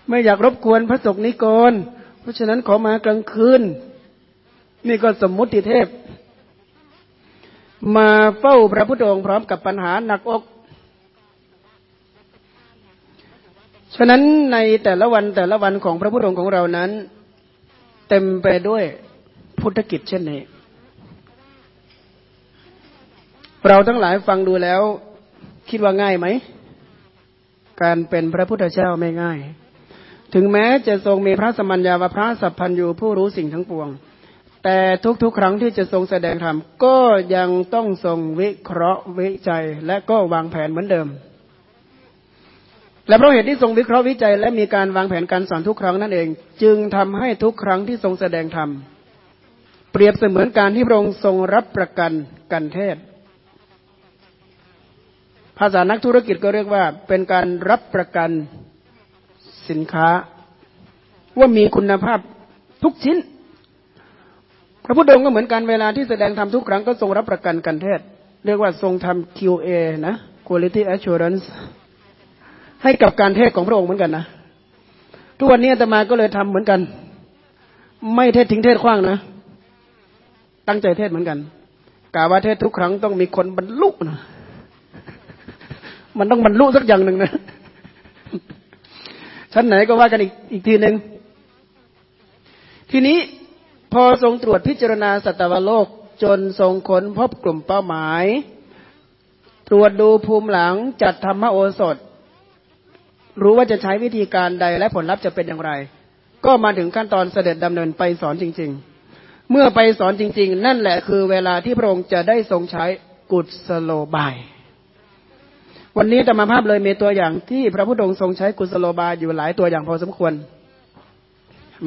ไม่อยากรบกวนพระสงฆ์นิกร เพราะฉะนั้นขอมากลางคืน นี่ก็สมมุติเทพ มาเฝ้าพระพุทธองค์พร้อมกับปัญหาหนักอกฉะนั้นในแต่ละวันแต่ละวันของพระพุทธองค์ของเรานั้น เต็มไปด้วยพุทธกิจเช่นนี้ เราทั้งหลายฟังดูแล้ว คิดว่าง่ายไหม การเป็นพระพุทธเจ้าไม่ง่าย ถึงแม้จะทรงมีพระสมัญญาวพระสัพพัญญูผู้รู้สิ่งทั้งปวง แต่ทุกๆ ครั้งที่จะทรงแสดงธรรมก็ยังต้องทรงวิเคราะห์วิจัยและก็วางแผนเหมือนเดิม และเพราะเหตุที่ทรงวิเคราะห์วิจัย และมีการวางแผนการสอนทุกครั้งนั่นเอง จึงทำให้ทุกครั้งที่ทรงแสดงธรรมเปรียบเสมือนการที่พระองค์ทรงรับประกันกันเทศ ภาษานักธุรกิจก็เรียกว่า เป็นการรับประกันสินค้า ว่ามีคุณภาพทุกชิ้น พระพุทธองค์ก็เหมือนกันเวลาที่แสดงธรรมทุกครั้งก็ทรงรับประกันกันเทศ เรียกว่าทรงทำ QA นะ Quality Assurance ให้กับการเทศของพระองค์เหมือนกันนะทุกวันนี้อาตมาก็เลยทำเหมือนกัน ไม่เทศทิ้งเทศขว้างนะ ตั้งใจเทศเหมือนกันกาว่าเทศทุกครั้งต้องมีคนบรรลุนะ มันต้องบรรลุสักอย่างหนึ่งนะชั้นไหนก็ว่ากันอีกอีกทีหนึ่งทีนี้พอทรงตรวจพิจารณาสัตวโลกจนทรงค้นพบกลุ่มเป้าหมาย ตรวจดูภูมิหลังจัดธรรมโอสถ รู้ว่าจะใช้วิธีการใดและผลลัพธ์จะเป็นอย่างไร ก็มาถึงขั้นตอนเสด็จดำเนินไปสอนจริง ๆ เมื่อไปสอนจริง ๆ นั่นแหละคือเวลาที่พระองค์จะได้ทรงใช้กุศโลบาย วันนี้ธรรมภาพเลยมีตัวอย่างที่พระพุทธองค์ทรงใช้กุศโลบายอยู่หลายตัวอย่างพอสมควร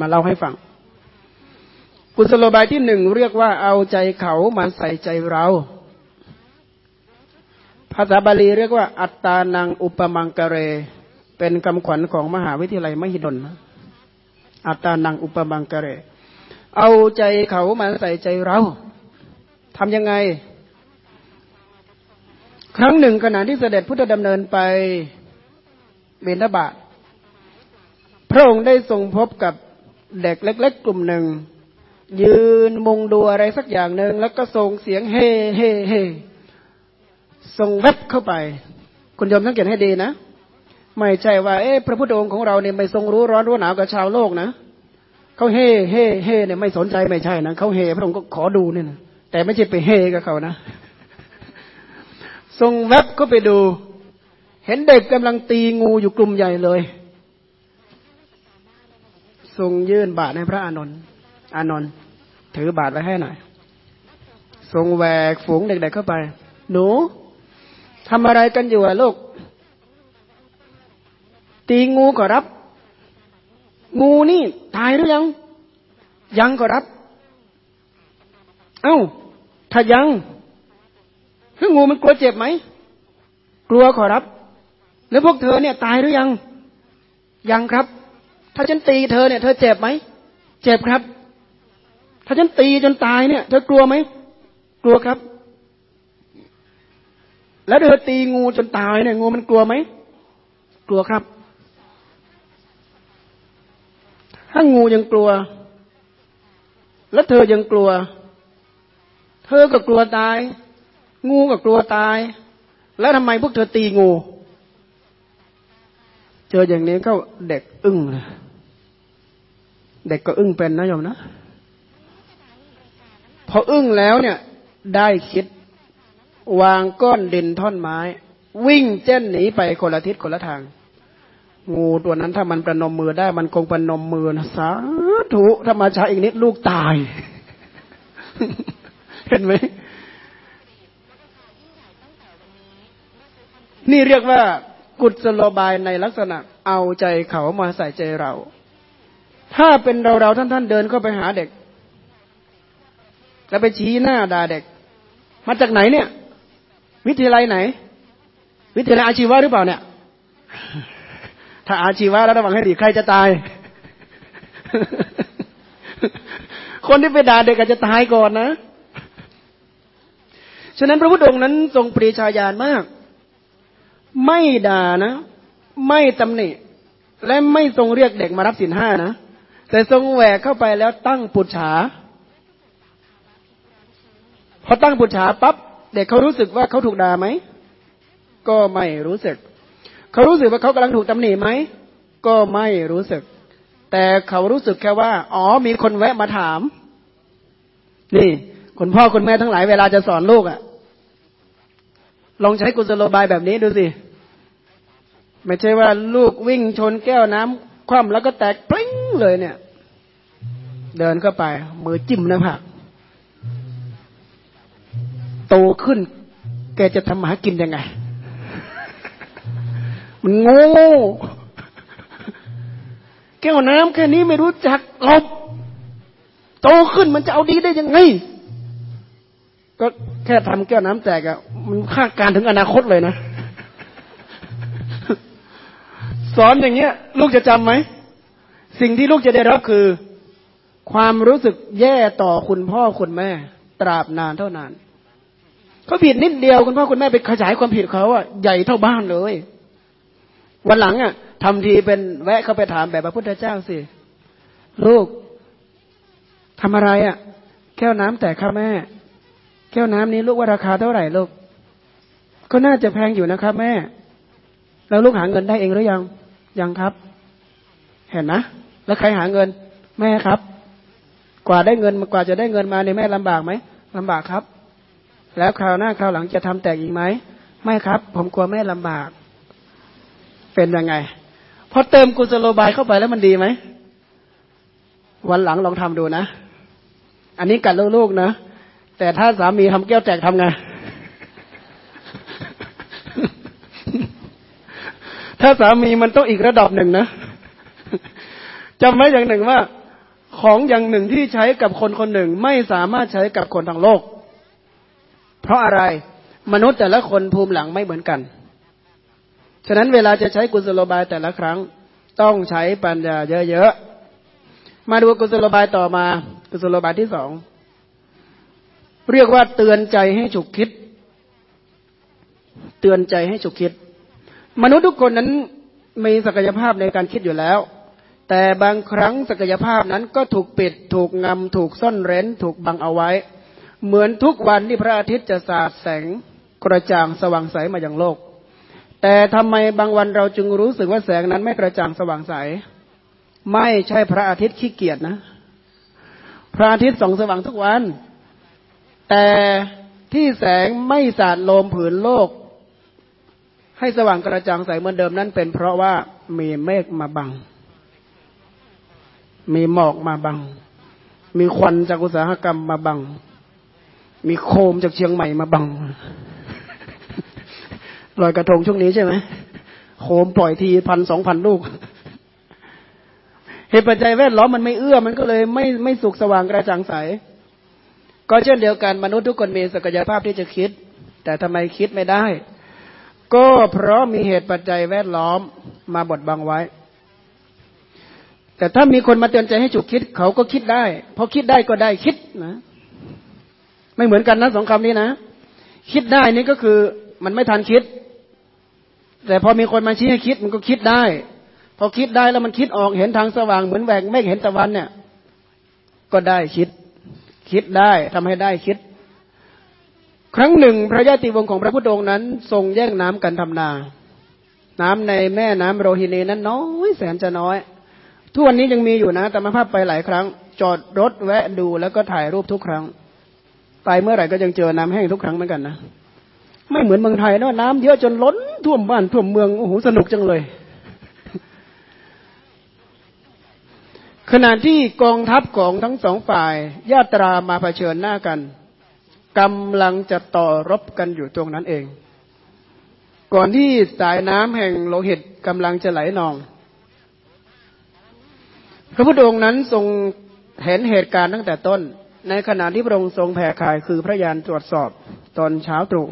มาเล่าให้ฟัง กุศโลบายที่หนึ่งเรียกว่าเอาใจเขามาใส่ใจเรา ภาษาบาลีเรียกว่า อัตตานังอุปมังกเร เป็นคำขวัญของมหาวิทยาลัยมหิดลอัตตานังอุปมังกเร เอาใจเขามาใส่ใจเราทำยังไง ครั้งหนึ่งขณะที่เสด็จพุทธดำเนินไปเบญทบาท พระองค์ได้ทรงพบกับเด็กเล็ก ๆ กลุ่มหนึ่ง ยืนมุงดูอะไรสักอย่างหนึ่งแล้วก็ส่งเสียงเฮ่เฮ่เฮ่ส่งแวบเข้าไป คุณยมสังเกตให้ดีนะ ไม่ใช่ว่าเอ๊ะพระพุทธองค์ของเราเนี่ยไม่ทรงรู้ร้อนรู้หนาวกับชาวโลกนะเขาเฮ่เฮ่เฮ่เนี่ยไม่สนใจไม่ใช่นะเขาเฮ่พระองค์ก็ขอดูเนี่ยนะแต่ไม่ใช่ไปเฮกับเขานะ ทรงแวบก็ไปดู เห็นเด็กกำลังตีงูอยู่กลุ่มใหญ่เลย ทรงยื่นบาทให้พระอานนท์อานนท์ถือบาทไว้ให้หน่อยทรงแหวกฝูงเด็กๆเข้าไป หนูทำอะไรกันอยู่อะลูก ตีงูก็รับ งูนี่ตายหรือยัง ยังก็รับ เอา้า ถ้ายัง คืองูมันกลัวเจ็บไหม กลัวขอรับ แล้วพวกเธอเนี่ยตายหรือยัง ยังครับ ถ้าฉันตีเธอเนี่ยเธอเจ็บไหม เจ็บครับ ถ้าฉันตีจนตายเนี่ย เธอกลัวไหม กลัวครับ แล้วเธอตีงูจนตายเนี่ยงูมันกลัวไหม กลัวครับ ถ้างูยังกลัว แล้วเธอยังกลัว เธอก็กลัวตาย งูก็กลัวตาย แล้วทำไมพวกเธอตีงู เจออย่างนี้เขาเด็กอึ้งเลยเด็กก็อึ้งเป็นนะโยมนะพออึ้งแล้วเนี่ย ได้คิด วางก้อนดินท่อนไม้ วิ่งเจ้นหนีไปคนละทิศคนละทาง งูตัวนั้นถ้ามันประนมมือได้มันคงประนมมือนะสาธุถ้ามาช้าอีกนิดลูกตาย เห็นไหม นี่เรียกว่ากุศโลบายในลักษณะเอาใจเขามาใส่ใจเรา ถ้าเป็นเราเราท่านท่านเดินเข้าไปหาเด็กแล้วไปชี้หน้าด่าเด็ก มาจากไหนเนี่ย วิทยาลัยไหน วิทยาลัยอาชีวะหรือเปล่าเนี่ย ถ้าอาชีวะแล้วระวังให้ดีใครจะตาย คนที่ไปด่าเด็กอาจจะตายก่อนนะ ฉะนั้นพระพุทธองค์นั้นทรงปรีชาญาณมาก ไม่ด่านะ ไม่ตำหนิและไม่ทรงเรียกเด็กมารับสินห้านะ แต่ทรงแหวกเข้าไปแล้วตั้งปุจฉาพอตั้งปุจฉาปั๊บเด็กเขารู้สึกว่าเขาถูกด่าไหม ก็ไม่รู้สึก เขารู้สึกว่าเขากำลังถูกตำหนิไหม ก็ไม่รู้สึก แต่เขารู้สึกแค่ว่า อ๋อมีคนแวะมาถาม นี่คุณพ่อคุณแม่ทั้งหลายเวลาจะสอนลูกอะ่ะลองใช้กุศโลบายแบบนี้ดูสิ ไม่ใช่ว่าลูกวิ่งชนแก้วน้ำคว่ำแล้วก็แตกปริ้งเลยเนี่ย เดินเข้าไป มือจิ้มนะผักโตขึ้น แกจะทำหากินยังไง มันโง่แก้วน้ำแค่นี้ไม่รู้จักหลบโตขึ้นมันจะเอาดีได้ยังไง ก็แค่ทำแก้วน้ำแตกอะมันคาดการถึงอนาคตเลยนะ สอนอย่างเงี้ย ลูกจะจำไหม สิ่งที่ลูกจะได้รับคือ ความรู้สึกแย่ต่อคุณพ่อคุณแม่ ตราบนานเท่านานเขาผิดนิดเดียวคุณพ่อคุณแม่ไปขยายความผิดเขาอะใหญ่เท่าบ้านเลย วันหลังอะทำทีเป็นแวะเข้าไปถามแบบพระพุทธเจ้าสิลูกทำอะไรอะแก้วน้ำแตกค่ะแม่ แก้วน้ำนี้ลูกว่าราคาเท่าไหร่ลูกก็น่าจะแพงอยู่นะครับแม่ แล้วลูกหาเงินได้เองหรือยัง ยังครับ เห็นนะ แล้วใครหาเงิน แม่ครับ กว่าได้เงินกว่าจะได้เงินมาเนี่ยแม่ลำบากไหมลำบากครับ แล้วคราวหน้าคราวหลังจะทำแตกอีกไหมไม่ครับ ผมกลัวแม่ลำบาก เป็นยังไงพอเติมกุศโลบายเข้าไปแล้วมันดีไหมวันหลังลองทำดูนะ อันนี้กัดลูกๆนะแต่ถ้าสามีทำแก้วแตกทำไง ถ้าสามีมันต้องอีกระดับหนึ่งนะจำไว้อย่างหนึ่งว่า ของอย่างหนึ่งที่ใช้กับคนคนหนึ่งไม่สามารถใช้กับคนทั้งโลก เพราะอะไรมนุษย์แต่ละคนภูมิหลังไม่เหมือนกัน ฉะนั้นเวลาจะใช้กุศโลบายแต่ละครั้ง ต้องใช้ปัญญาเยอะๆ มาดูกุศโลบายต่อมา กุศโลบายที่สอง เรียกว่าเตือนใจให้ฉุกคิด เตือนใจให้ฉุกคิด มนุษย์ทุกคนนั้นมีศักยภาพในการคิดอยู่แล้ว แต่บางครั้งศักยภาพนั้นก็ถูกปิด ถูกงำ ถูกซ่อนเร้น ถูกบังเอาไว้ เหมือนทุกวันที่พระอาทิตย์จะสาดแสงกระจ่างสว่างใสมาอย่างโลก แต่ทำไมบางวันเราจึงรู้สึกว่าแสงนั้นไม่กระจ่างสว่างใส ไม่ใช่พระอาทิตย์ขี้เกียจนะ พระอาทิตย์ส่องสว่างทุกวัน แต่ที่แสงไม่สาดโลมผืนโลก ให้สว่างกระจ่างใสเหมือนเดิมนั้นเป็นเพราะว่ามีเมฆมาบัง มีหมอกมาบัง มีควันจากอุตสาหกรรมมาบัง มีโคมจากเชียงใหม่มาบังลอยกระทงช่วงนี้ใช่ไหมโคมปล่อยทีพันสองพันลูกเหตุปัจจัยแวดล้อมมันไม่เอื้อมันก็เลยไม่ไม่สุกสว่างกระจ่างใส ก็เช่นเดียวกันมนุษย์ทุกคนมีศักยภาพที่จะคิด แต่ทำไมคิดไม่ได้ ก็เพราะมีเหตุปัจจัยแวดล้อมมาบดบังไว้ แต่ถ้ามีคนมาเตือนใจให้จุกคิด เขาก็คิดได้พอคิดได้ก็ได้คิดนะ ไม่เหมือนกันนะสองคำนี้นะ คิดได้นี่ก็คือมันไม่ทันคิด แต่พอมีคนมาชี้ให้คิดมันก็คิดได้ พอคิดได้แล้วมันคิดออกเห็นทางสว่างเหมือนแหวกไม่เห็นตะวันเนี่ย ก็ได้คิด คิดได้ทำให้ได้คิด ครั้งหนึ่งพระญาติวงศ์ของพระพุทธองค์นั้น ทรงแย่งน้ำกันทำนา น้ำในแม่น้ำโรฮินีนั้นน้อยแสนจะน้อย ทุกวันนี้ยังมีอยู่นะแต่มาภาพไปหลายครั้ง จอดรถแวะดูแล้วก็ถ่ายรูปทุกครั้ง ไปเมื่อไหร่ก็ยังเจอน้ำแห้งทุกครั้งเหมือนกันนะ ไม่เหมือนเมืองไทยนะน้ำเยอะจนล้นท่วมบ้านท่วมเมืองโอ้โหสนุกจังเลยขณะที่กองทัพของทั้งสองฝ่ายญาตรามาเผชิญหน้ากัน กำลังจะต่อรบกันอยู่ตรงนั้นเอง ก่อนที่สายน้ำแห่งโลหิตกำลังจะไหลนอง พระพุทธองค์นั้นทรงเห็นเหตุการณ์ตั้งแต่ต้น ในขณะที่พระองค์ทรงแผ่ขายคือพระยานตรวจสอบตอนเช้าตรู่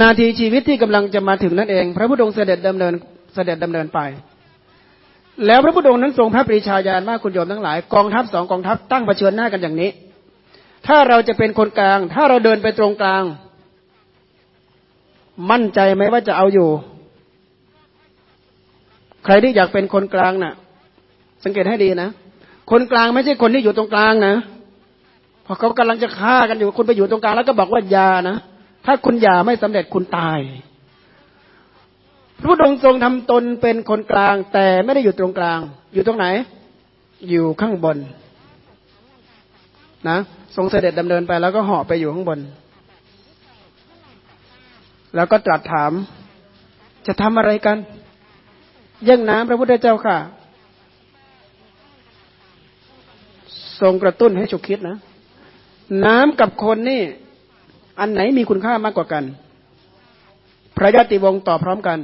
นาทีชีวิตที่กำลังจะมาถึงนั่นเอง พระพุทธองค์เสด็จดำเนินเสด็จดำเนินไป แล้วพระพุทธองค์นั้นทรงพระปรีชาญาณมากคุณโยมทั้งหลายกองทัพสองกองทัพตั้งเผชิญหน้ากันอย่างนี้ ถ้าเราจะเป็นคนกลาง ถ้าเราเดินไปตรงกลาง มั่นใจไหมว่าจะเอาอยู่ ใครที่อยากเป็นคนกลางนะ่ะ สังเกตให้ดีนะ คนกลางไม่ใช่คนที่อยู่ตรงกลางนะพอเขากำลังจะฆ่ากันอยู่คุณไปอยู่ตรงกลางแล้วก็บอกว่ายานะถ้าคุณยาไม่สำเร็จคุณตายพระพุทธองค์ทรงทำตนเป็นคนกลาง แต่ไม่ได้อยู่ตรงกลาง อยู่ตรงไหน อยู่ข้างบน นะทรงเสด็จดำเนินไปแล้วก็เหาะไปอยู่ข้างบน แล้วก็ตรัสถาม จะทำอะไรกันยังน้ำพระพุทธเจ้าค่ะ ทรงกระตุ้นให้ฉุกคิดนะ น้ำกับคนนี่ อันไหนมีคุณค่ามากกว่ากัน พระญาติวงศ์ตอบพร้อมกัน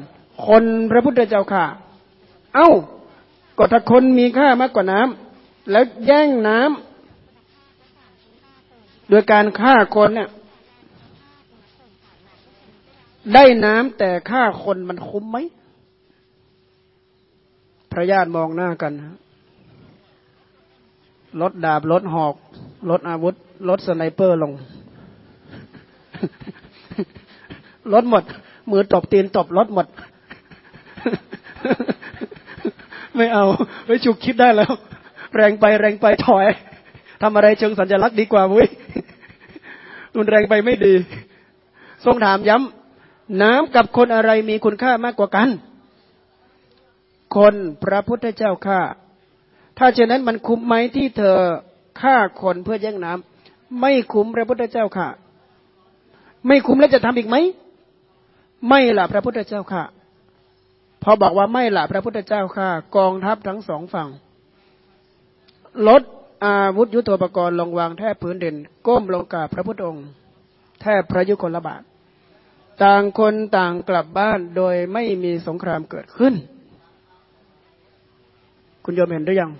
คนพระพุทธเจ้าค่ะ เอา้าก็ถ้าคนมีค่ามากกว่าน้ำแล้วแย่งน้ำ โดยการฆ่าคนเนี่ย ได้น้ำแต่ฆ่าคนมันคุ้มไหมพระญาติมองหน้ากันนะลดดาบลดหอกลดอาวุธลด sniper ลงลดหมด มือตบตีนตบลดหมด ไม่เอาไปฉุกคิดได้แล้ว แรงไปแรงไปถอย ทำอะไรเชิงสัญลักษณ์ดีกว่าเว้ยรุนแรงไปไม่ดี ทรงถามย้ำน้ำกับคนอะไรมีคุณค่ามากกว่ากัน คนพระพุทธเจ้าข้าถ้าเช่นนั้นมันคุ้มไหมที่เธอฆ่าคนเพื่อแย่งน้ำไม่คุ้มพระพุทธเจ้าค่ะ ไม่คุ้มแล้วจะทำอีกไหม ไม่ละพระพุทธเจ้าค่ะ พอบอกว่าไม่ละพระพุทธเจ้าค่ะ กองทัพทั้งสองฝั่ง ลด อาวุธยุทโธปกรณ์ลงวางแทบพื้นดินก้มลงกราบพระพุทธองค์ แทบพระยุคลบาท ต่างคนต่างกลับบ้านโดยไม่มีสงครามเกิดขึ้น คุณโยมเห็นหรือยัง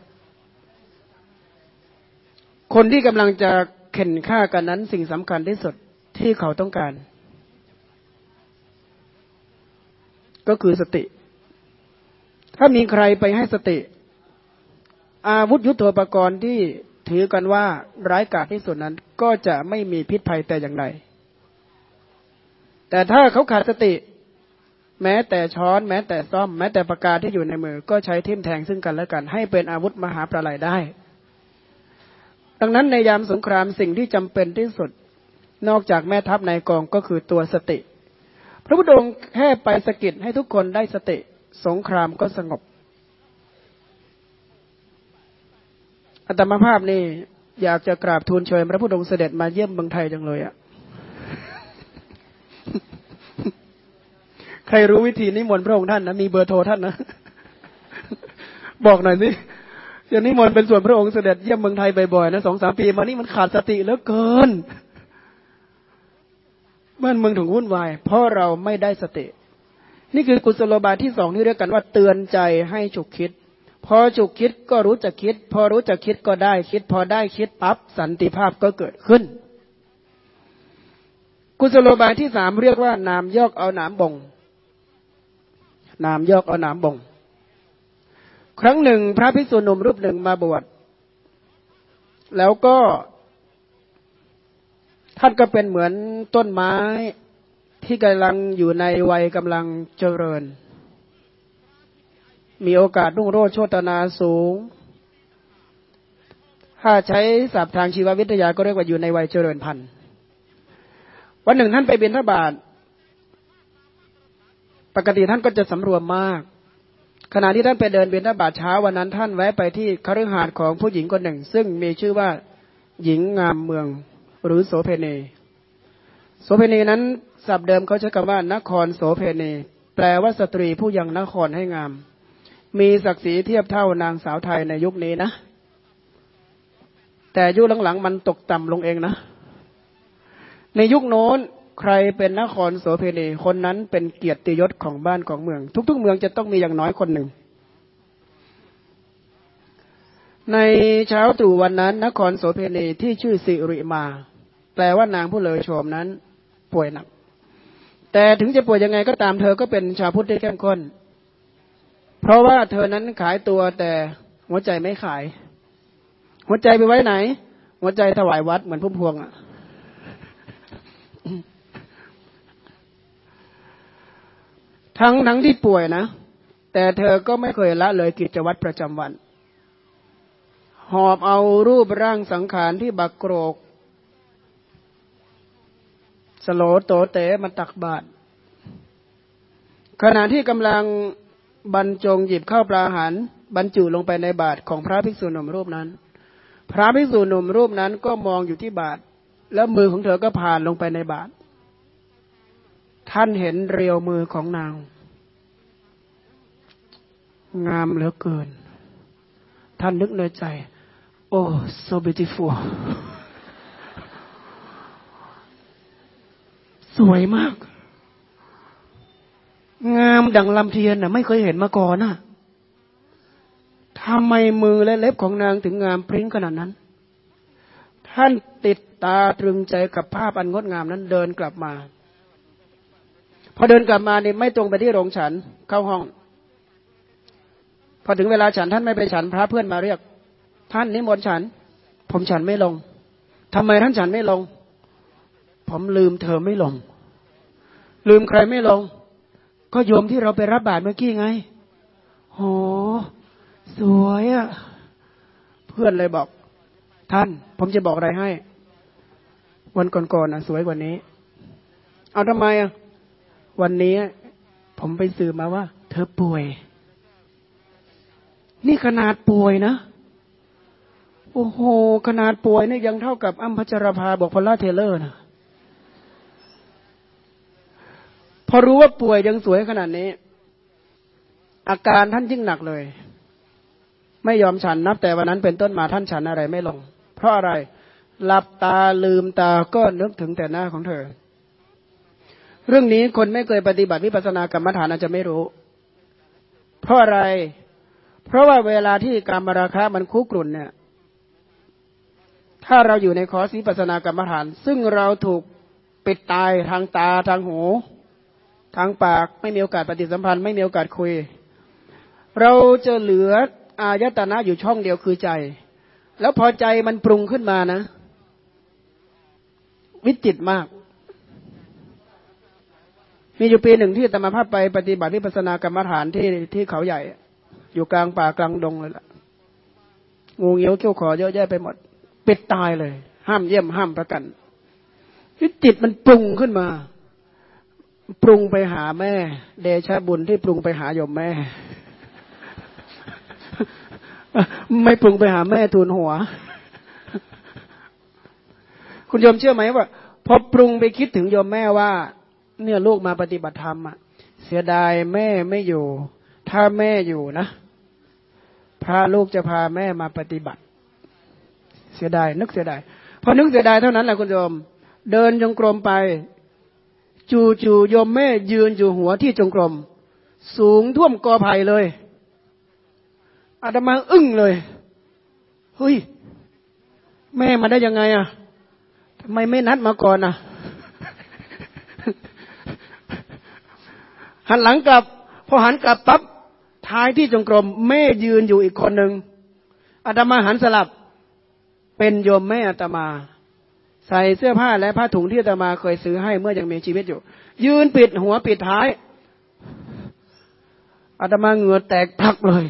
คนที่กำลังจะเข็นฆ่ากันนั้นสิ่งสำคัญที่สุดที่เขาต้องการ ก็คือสติ ถ้ามีใครไปให้สติ อาวุธยุโทโธปกรณ์ที่ถือกันว่าร้ายกาจที่สุดนั้นก็จะไม่มีพิษภัยแต่อย่างใด แต่ถ้าเขาขาดสติ แม้แต่ช้อนแม้แต่ซ่อม แม้แต่ประกาที่อยู่ในมือ ก็ใช้ทิ่มแทงซึ่งกันและกัน ให้เป็นอาวุธมหาประไลได้ ดังนั้นในยามสงครามสิ่งที่จำเป็นที่สุด นอกจากแม่ทัพในกองก็คือตัวสติ พระพุทธองค์แค่ไปสกิดให้ทุกคนได้สติ สงครามก็สงบ อัตมาภาพนี่ อยากจะกราบทูลเชิญพระพุทธองค์เสด็จมาเยี่ยมเมืองไทยจังเลยอะใครรู้วิธีนิมนต์พระองค์ท่านนะมีเบอร์โทรท่านนะ บอกหน่อยสิอย่างนิมนต์เป็นส่วนพระองค์เสด็จเยี่ยมเมืองไทยบ่อยๆนะสองสามปีมานี่มันขาดสติเหลือเกิน บ้านเมืองถึงวุ่นวาย เพราะเราไม่ได้สติ นี่คือกุศโลบายที่สองที่เรียกกันว่าเตือนใจให้ฉุกคิด พอฉุกคิดก็รู้จักคิด พอรู้จักคิดก็ได้คิด พอได้คิดปั๊บสันติภาพก็เกิดขึ้น กุศโลบายที่สามเรียกว่านามยอกเอาหนามบ่งนามยอกเอาหนามบ่งครั้งหนึ่งพระภิกษุหนุ่มรูปหนึ่งมาบวชแล้วก็ ท่านก็เป็นเหมือนต้นไม้ที่กำลังอยู่ในวัยกำลังเจริญ มีโอกาสรุ่งโรจน์โชตนาสูง ถ้าใช้ศัพท์ทางชีววิทยาก็เรียกว่าอยู่ในวัยเจริญพันธุ์ วันหนึ่งท่านไปบิณฑบาตปกติท่านก็จะสำรวมมาก ขณะที่ท่านไปเดินเบียนบาตเช้าวันนั้นท่านแวะไปที่คฤหาสน์ของผู้หญิงคนหนึ่ง ซึ่งมีชื่อว่าหญิงงามเมืองหรือโสเพเนโสเพเนนั้นศัพท์เดิมเขาใช้คำว่านครโสเพเนแปลว่าสตรีผู้ยังนครให้งาม มีศักดิ์ศรีเทียบเท่านางสาวไทยในยุคนี้นะ แต่ยุคหลังๆมันตกต่ำลงเองนะ ในยุคโน้นใครเป็นนครโสเพณีคนนั้นเป็นเกียรติยศของบ้านของเมือง ทุก ๆ เมืองจะต้องมีอย่างน้อยคนหนึ่ง ในเช้าตรู่วันนั้น นครโสเพณีที่ชื่อสิริมา แปลว่านางผู้เลยโฉมนั้น ป่วยหนัก แต่ถึงจะป่วยยังไงก็ตามเธอก็เป็นชาวพุทธที่เข้มข้น เพราะว่าเธอนั้นขายตัวแต่หัวใจไม่ขาย หัวใจไปไว้ไหน หัวใจถวายวัดเหมือนพุ่มพวงอะ่ะทั้งทั้งที่ป่วยนะ แต่เธอก็ไม่เคยละเลยกิจวัตรประจำวัน หอบเอารูปร่างสังขารที่บักโกรก สโลโตเตมาตักบาตรขณะที่กำลัง บรรจงหยิบเข้าปลาหันบรรจุลงไปในบาตรของพระภิกษุหนุ่มรูปนั้น พระภิกษุหนุ่มรูปนั้นก็มองอยู่ที่บาตรแล้วมือของเธอก็ผ่านลงไปในบาตรท่านเห็นเรียวมือของนาง งามเหลือเกิน ท่านนึกในใจ โอ้ so beautiful สวยมาก งามดังลำเทียนน่ะ ไม่เคยเห็นมาก่อนน่ะทำไมมือและเล็บของนางถึงงามพริ้งขนาดนั้น ท่านติดตาตรึงใจกับภาพอันงดงามนั้นเดินกลับมา พอเดินกลับมานี่ไม่ตรงไปที่โรงฉันเข้าห้อง พอถึงเวลาฉันท่านไม่ไปฉันพระเพื่อนมาเรียก ท่านนิมนต์ฉัน ผมฉันไม่ลงทำไมท่านฉันไม่ลง ผมลืมเธอไม่ลง ลืมใครไม่ลง ก็โยมที่เราไปรับบาตรเมื่อกี้ไงโหสวยอะ่ะ เพื่อนเลยบอก ท่าน ผมจะบอกอะไรให้ วันก่อนๆอะ สวยกว่านี้ เอาทำไมอะ วันนี้ ผมไปสืบมาว่า เธอป่วย นี่ขนาดป่วยนะ โอ้โห ขนาดป่วยนี่ยังเท่ากับอัมพัชรภาบอกพอลล่าเทเลอร์นะ พอรู้ว่าป่วยยังสวยขนาดนี้ อาการท่านยิ่งหนักเลย ไม่ยอมฉันนับแต่วันนั้นเป็นต้นมาท่านฉันอะไรไม่ลง เพราะอะไรหลับตาลืมตาก็นึกถึงแต่หน้าของเธอ เรื่องนี้คนไม่เคยปฏิบัติวิปัสสนากรรมฐานอาจจะไม่รู้ เพราะอะไร เพราะว่าเวลาที่กรรมราคะมันคุกรุ่นเนี่ย ถ้าเราอยู่ในคอร์สวิปัสสนากรรมฐาน ซึ่งเราถูกปิดตายทางตาทางหู ทางปากไม่มีโอกาสปฏิสัมพันธ์ ไม่มีโอกาสคุย เราจะเหลืออายตนะอยู่ช่องเดียวคือใจ แล้วพอใจมันปรุงขึ้นมานะ วิจิตมาก มีอยู่ปีหนึ่งที่ตมาภาพไปปฏิบัติวิปัสสนากรรมฐานที่ที่เขาใหญ่ อยู่กลางป่ากลางดงเลยล่ะ งูเงี้ยวเขี้ยวขอเยอะแยะไปหมด ปิดตายเลย ห้ามเยี่ยมห้ามประกันวิจิตมันปรุงขึ้นมา ปรุงไปหาแม่ เดชะบุญที่ปรุงไปหาโยมแม่ ไม่ปรุงไปหาแม่ทูลหัว คุณโยมเชื่อไหมว่าพอปรุงไปคิดถึงโยมแม่ว่า เนี่ยลูกมาปฏิบัติธรรมอะ เสียดายแม่ไม่อยู่ ถ้าแม่อยู่นะพาลูกจะพาแม่มาปฏิบัติ เสียดายนึกเสียดายพอนึกเสียดายเท่านั้นแหละคุณโยม เดินจงกรมไป จูจูโยมแม่ยืนอยู่หัวที่จงกรม สูงท่วมกอไผ่เลยอาตมาอึ้งเลยเฮ้ยแม่มาได้ยังไงอะทำไมไม่นัดมาก่อนอะ หันหลังกลับ พอหันกลับปั๊บท้ายที่จงกรม แม่ยืนอยู่อีกคนหนึ่งอาตมาหันสลับ เป็นโยมแม่อาตมา ใส่เสื้อผ้าและผ้าถุงที่อาตมาเคยซื้อให้เมื่อยังมีชีวิตอยู่ ยืนปิดหัวปิดท้ายอาตมาเหงื่อแตกพักเลย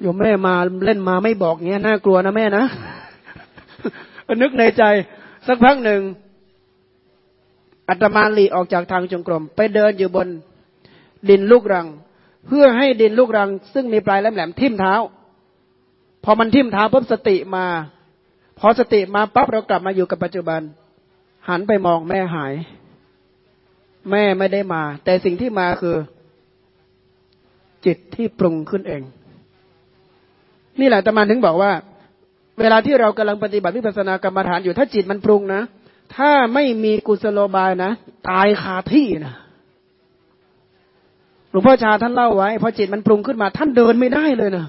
โยมแม่มาเล่นมาไม่บอกเงี้ยน่ากลัวนะแม่นะนึกในใจ สักพักหนึ่งอาตมาหลีออกจากทางจงกรม ไปเดินอยู่บนดินลูกรัง เพื่อให้ดินลูกรัง ซึ่งมีปลายแหลมๆทิ่มเท้า พอมันทิ่มเท้าปุ๊บสติมา พอสติมาปั๊บเรากลับมาอยู่กับปัจจุบัน หันไปมองแม่หาย แม่ไม่ได้มา แต่สิ่งที่มาคือ จิตที่ปรุงขึ้นเอง นี่แหละตมาถึงบอกว่า เวลาที่เรากำลังปฏิบัติวิปัสสนากรรมฐานอยู่ถ้าจิตมันปรุงนะถ้าไม่มีกุศโลบายนะ ตายคาที่นะหลวงพ่อชาท่านเล่าไว้พอจิตมันปรุงขึ้นมา ท่านเดินไม่ได้เลยนะ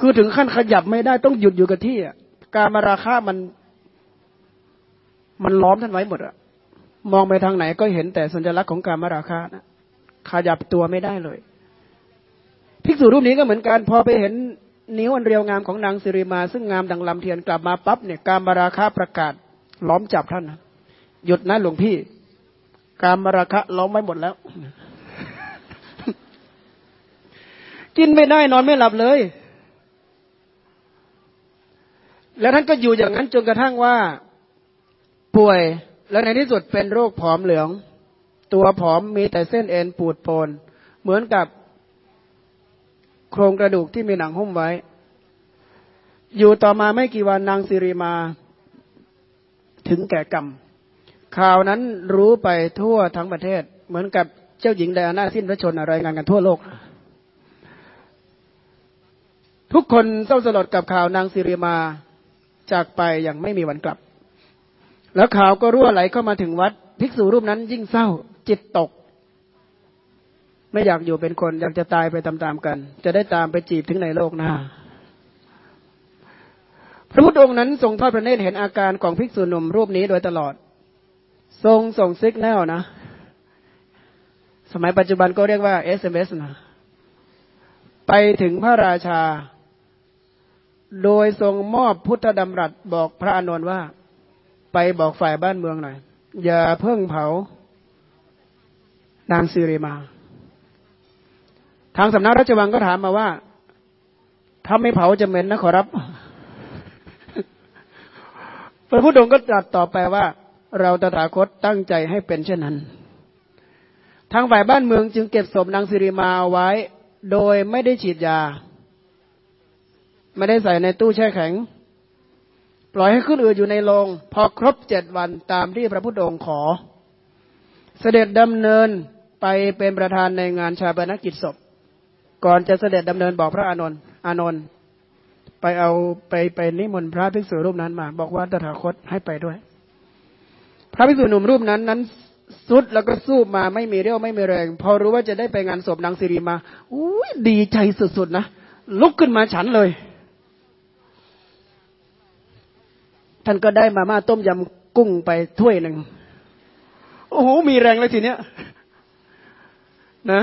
คือถึงขั้นขยับไม่ได้ต้องหยุดอยู่กับที่การมาราคามัน มันล้อมท่านไว้หมดอะมองไปทางไหนก็เห็นแต่สัญลักษณ์ของการมาราคานะขยับตัวไม่ได้เลยภิกษุรูปนี้ก็เหมือนกันพอไปเห็นนิ้วอันเรียวงามของนางสิริมา ซึ่งงามดังลำเทียนกลับมาปั๊บเนี่ยการมาราคาประกาศล้อมจับท่านนะหยุดนะหลวงพี่ การมาราคะล้อมไว้หมดแล้ว กินไม่ได้นอนไม่หลับเลย แล้วท่านก็อยู่อย่างนั้นจนกระทั่งว่าป่วย แล้วในที่สุดเป็นโรคผอมเหลือง ตัวผอมมีแต่เส้นเอ็นปูดโปน เหมือนกับโครงกระดูกที่มีหนังหุ้มไว้ อยู่ต่อมาไม่กี่วันนางสิริมา ถึงแก่กรรม ข่าวนั้นรู้ไปทั่วทั้งประเทศ เหมือนกับเจ้าหญิงไดอาน่าสิ้นพระชนอะไรงานกันทั่วโลก ทุกคนเศร้าสลดกับข่าวนางสิริมา จากไปอย่างไม่มีวันกลับ แล้วข่าวก็รั่วไหลเข้ามาถึงวัด ภิกษุรูปนั้นยิ่งเศร้า จิตตก ไม่อยากอยู่เป็นคนอยากจะตายไปตามๆกัน จะได้ตามไปจีบถึงในโลกหน้า พระพุทธองค์นั้นทรงทอดพระเนตรเห็นอาการของภิกษุหนุ่มรูปนี้โดยตลอด ทรงส่ง signal นะ สมัยปัจจุบันก็เรียกว่า SMS นะไปถึงพระราชา โดยทรงมอบพุทธดำรัสบอกพระอานนท์ว่า ไปบอกฝ่ายบ้านเมืองหน่อย อย่าเพิ่งเผานางซีรีมา ทางสำนักราชวังก็ถามมาว่า ถ้าไม่เผาจะเหม็นนะขอรับ พระพุทธองค์ก็ตรัสต่อไปว่า เราตถาคตตั้งใจให้เป็นเช่นนั้น ทางฝ่ายบ้านเมืองจึงเก็บศพนางสิริมาเอาไว้ โดยไม่ได้ฉีดยา ไม่ได้ใส่ในตู้แช่แข็ง ปล่อยให้ขึ้นอืดอยู่ในโรงพอครบเจ็ดวันตามที่พระพุทธองค์ขอ เสด็จดำเนินไปเป็นประธานในงานชาปนกิจศพ ก่อนจะเสด็จดำเนินบอกพระอานนท์อานนท์ไปเอาไปไปนิมนต์พระภิกษุรูปนั้นมา บอกว่าตถาคตให้ไปด้วย พระภิกษุหนุ่มรูปนั้นนั้นสุดแล้วก็สู้มาไม่มีเรี่ยวไม่มีแรง พอรู้ว่าจะได้ไปงานศพนางสิริมาอุ้ยดีใจสุดๆนะลุกขึ้นมาฉันเลย ท่านก็ได้มาม่าต้มยำกุ้งไปถ้วยหนึ่งโอ้โหมีแรงเลยทีเนี้ยนะ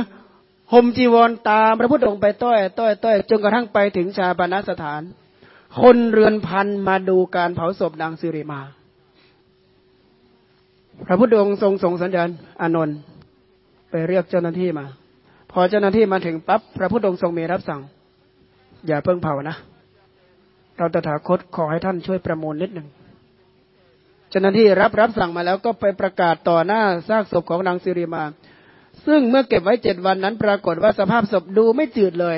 ห่มจีวรตามพระพุทธองค์ไปต้อยต้อยต้อยจนกระทั่งไปถึงชาปนสถาน คนเรือนพันมาดูการเผาศพนางสิริมา พระพุทธองค์ทรงส่งสัญญาณอานนท์ไปเรียกเจ้าหน้าที่มา พอเจ้าหน้าที่มาถึงปั๊บพระพุทธองค์ทรงมีรับสั่ง อย่าเพิ่งเผานะ เราตถาคตขอให้ท่านช่วยประมูลนิดหนึ่ง จ้าหน้าที่รับรับสั่งมาแล้วก็ไปประกาศต่อหน้าซากศพของนางสิริมา ซึ่งเมื่อเก็บไว้เจ็ดวันนั้น ปรากฏว่าสภาพศพดูไม่จืดเลย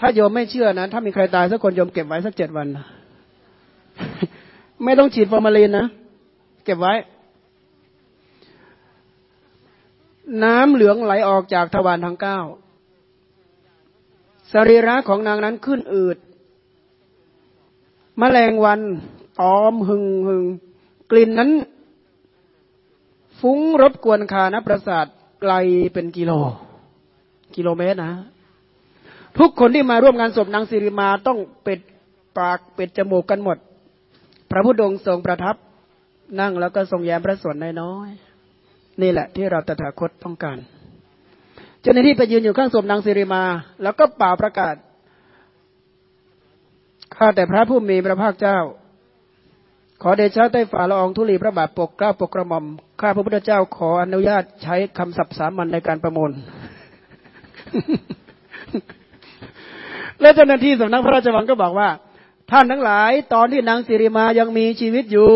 ถ้าโยมไม่เชื่อนะ ถ้ามีใครตายสักคนโยมเก็บไว้สักเจ็ดวัน ไม่ต้องฉีดฟอร์มาลีนนะ เก็บไว้ น้ำเหลืองไหลออกจากทวารทั้งเก้าสรีระของนางนั้นขึ้นอืดมแมลงวัน ตอมหึงหึงกลิ่นนั้น ฟุ้งรบกวนคานะประสาทไกลเป็นกิโล กิโลเมตรนะ ทุกคนที่มาร่วมงานศพนางสิริมาต้องเป็ดปากเป็ดจมูกกันหมด พระพุทธองค์ทรงประทับนั่งแล้วก็ทรงแย้มพระสวนน้อยนี่แหละที่เราตถาคตต้องการเจ้าหน้าที่ไปยืนอยู่ข้างศพนางสิริมา แล้วก็เป่าประกาศข้าแต่พระผู้มีพระภาคเจ้า ขอเดชะใต้ฝ่าละอองธุลีพระบาทปกเกล้าปกกระหม่อมข้าพระพุทธเจ้าขออนุญาตใช้คำศัพท์สามัญในการประมูล และเจ้าหน้าที่สำนักพระราชวังก็บอกว่า ท่านทั้งหลาย ตอนที่นางสิริมายังมีชีวิตอยู่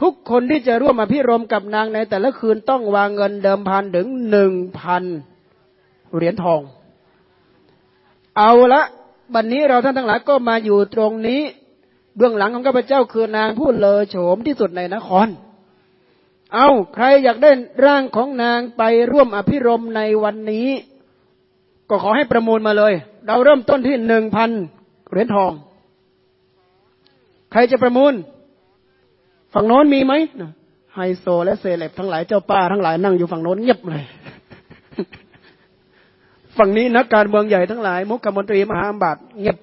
ทุกคนที่จะร่วมมาพิรมกับนางในแต่ละคืนต้องวางเงินเดิมพันถึงหนึ่งพันเหรียญทอง เอาละบัดนนี้เราท่านทั้งหลายก็มาอยู่ตรงนี้ เบื้องหลังของข้าพเจ้าคือนางผู้เลอโฉมที่สุดในนคร เอาใครอยากได้ร่างของนางไปร่วมอภิรมในวันนี้ ก็ขอให้ประมูลมาเลย เราเริ่มต้นที่หนึ่งพันเหรียญทอง ใครจะประมูล ฝั่งโน้นมีไหมไฮโซและเซเลบทั้งหลายเจ้าป้าทั้งหลายนั่งอยู่ฝั่งโน้นเงียบเลย ฝั่งนี้นักการเมืองใหญ่ทั้งหลาย มุขมนตรีมหาอมบาตเงียบ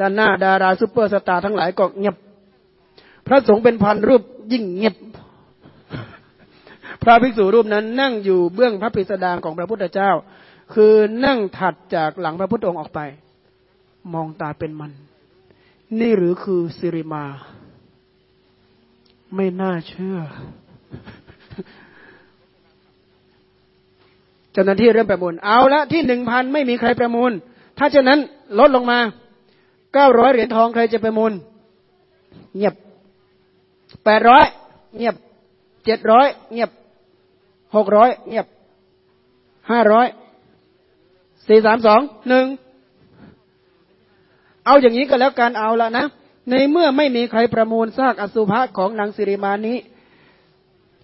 ด้านหน้าดาราซูเปอร์สตาร์ทั้งหลายก็เงียบ พระสงฆ์เป็นพันรูปยิ่งเงียบ พระภิกษุรูปนั้นนั่งอยู่เบื้องพระปิสดารของพระพุทธเจ้า คือนั่งถัดจากหลังพระพุทธองค์ออกไป มองตาเป็นมัน นี่หรือคือสิริมา ไม่น่าเชื่อเจ้าหน้าที่เริ่มประมูล เอาละที่หนึ่งพันไม่มีใครประมูล ถ้าเช่นนั้นลดลงมา เก้าร้อยเหรียญทองใครจะไปมูล เงียบแปดร้อยเงียบเจ็ดร้อยเงียบหกร้อยเงียบห้าร้อยสี่สามสองหนึ่งเอาอย่างนี้ก็แล้วการเอาละนะ ในเมื่อไม่มีใครประมูลซากอสุภะของนางสิริมานี้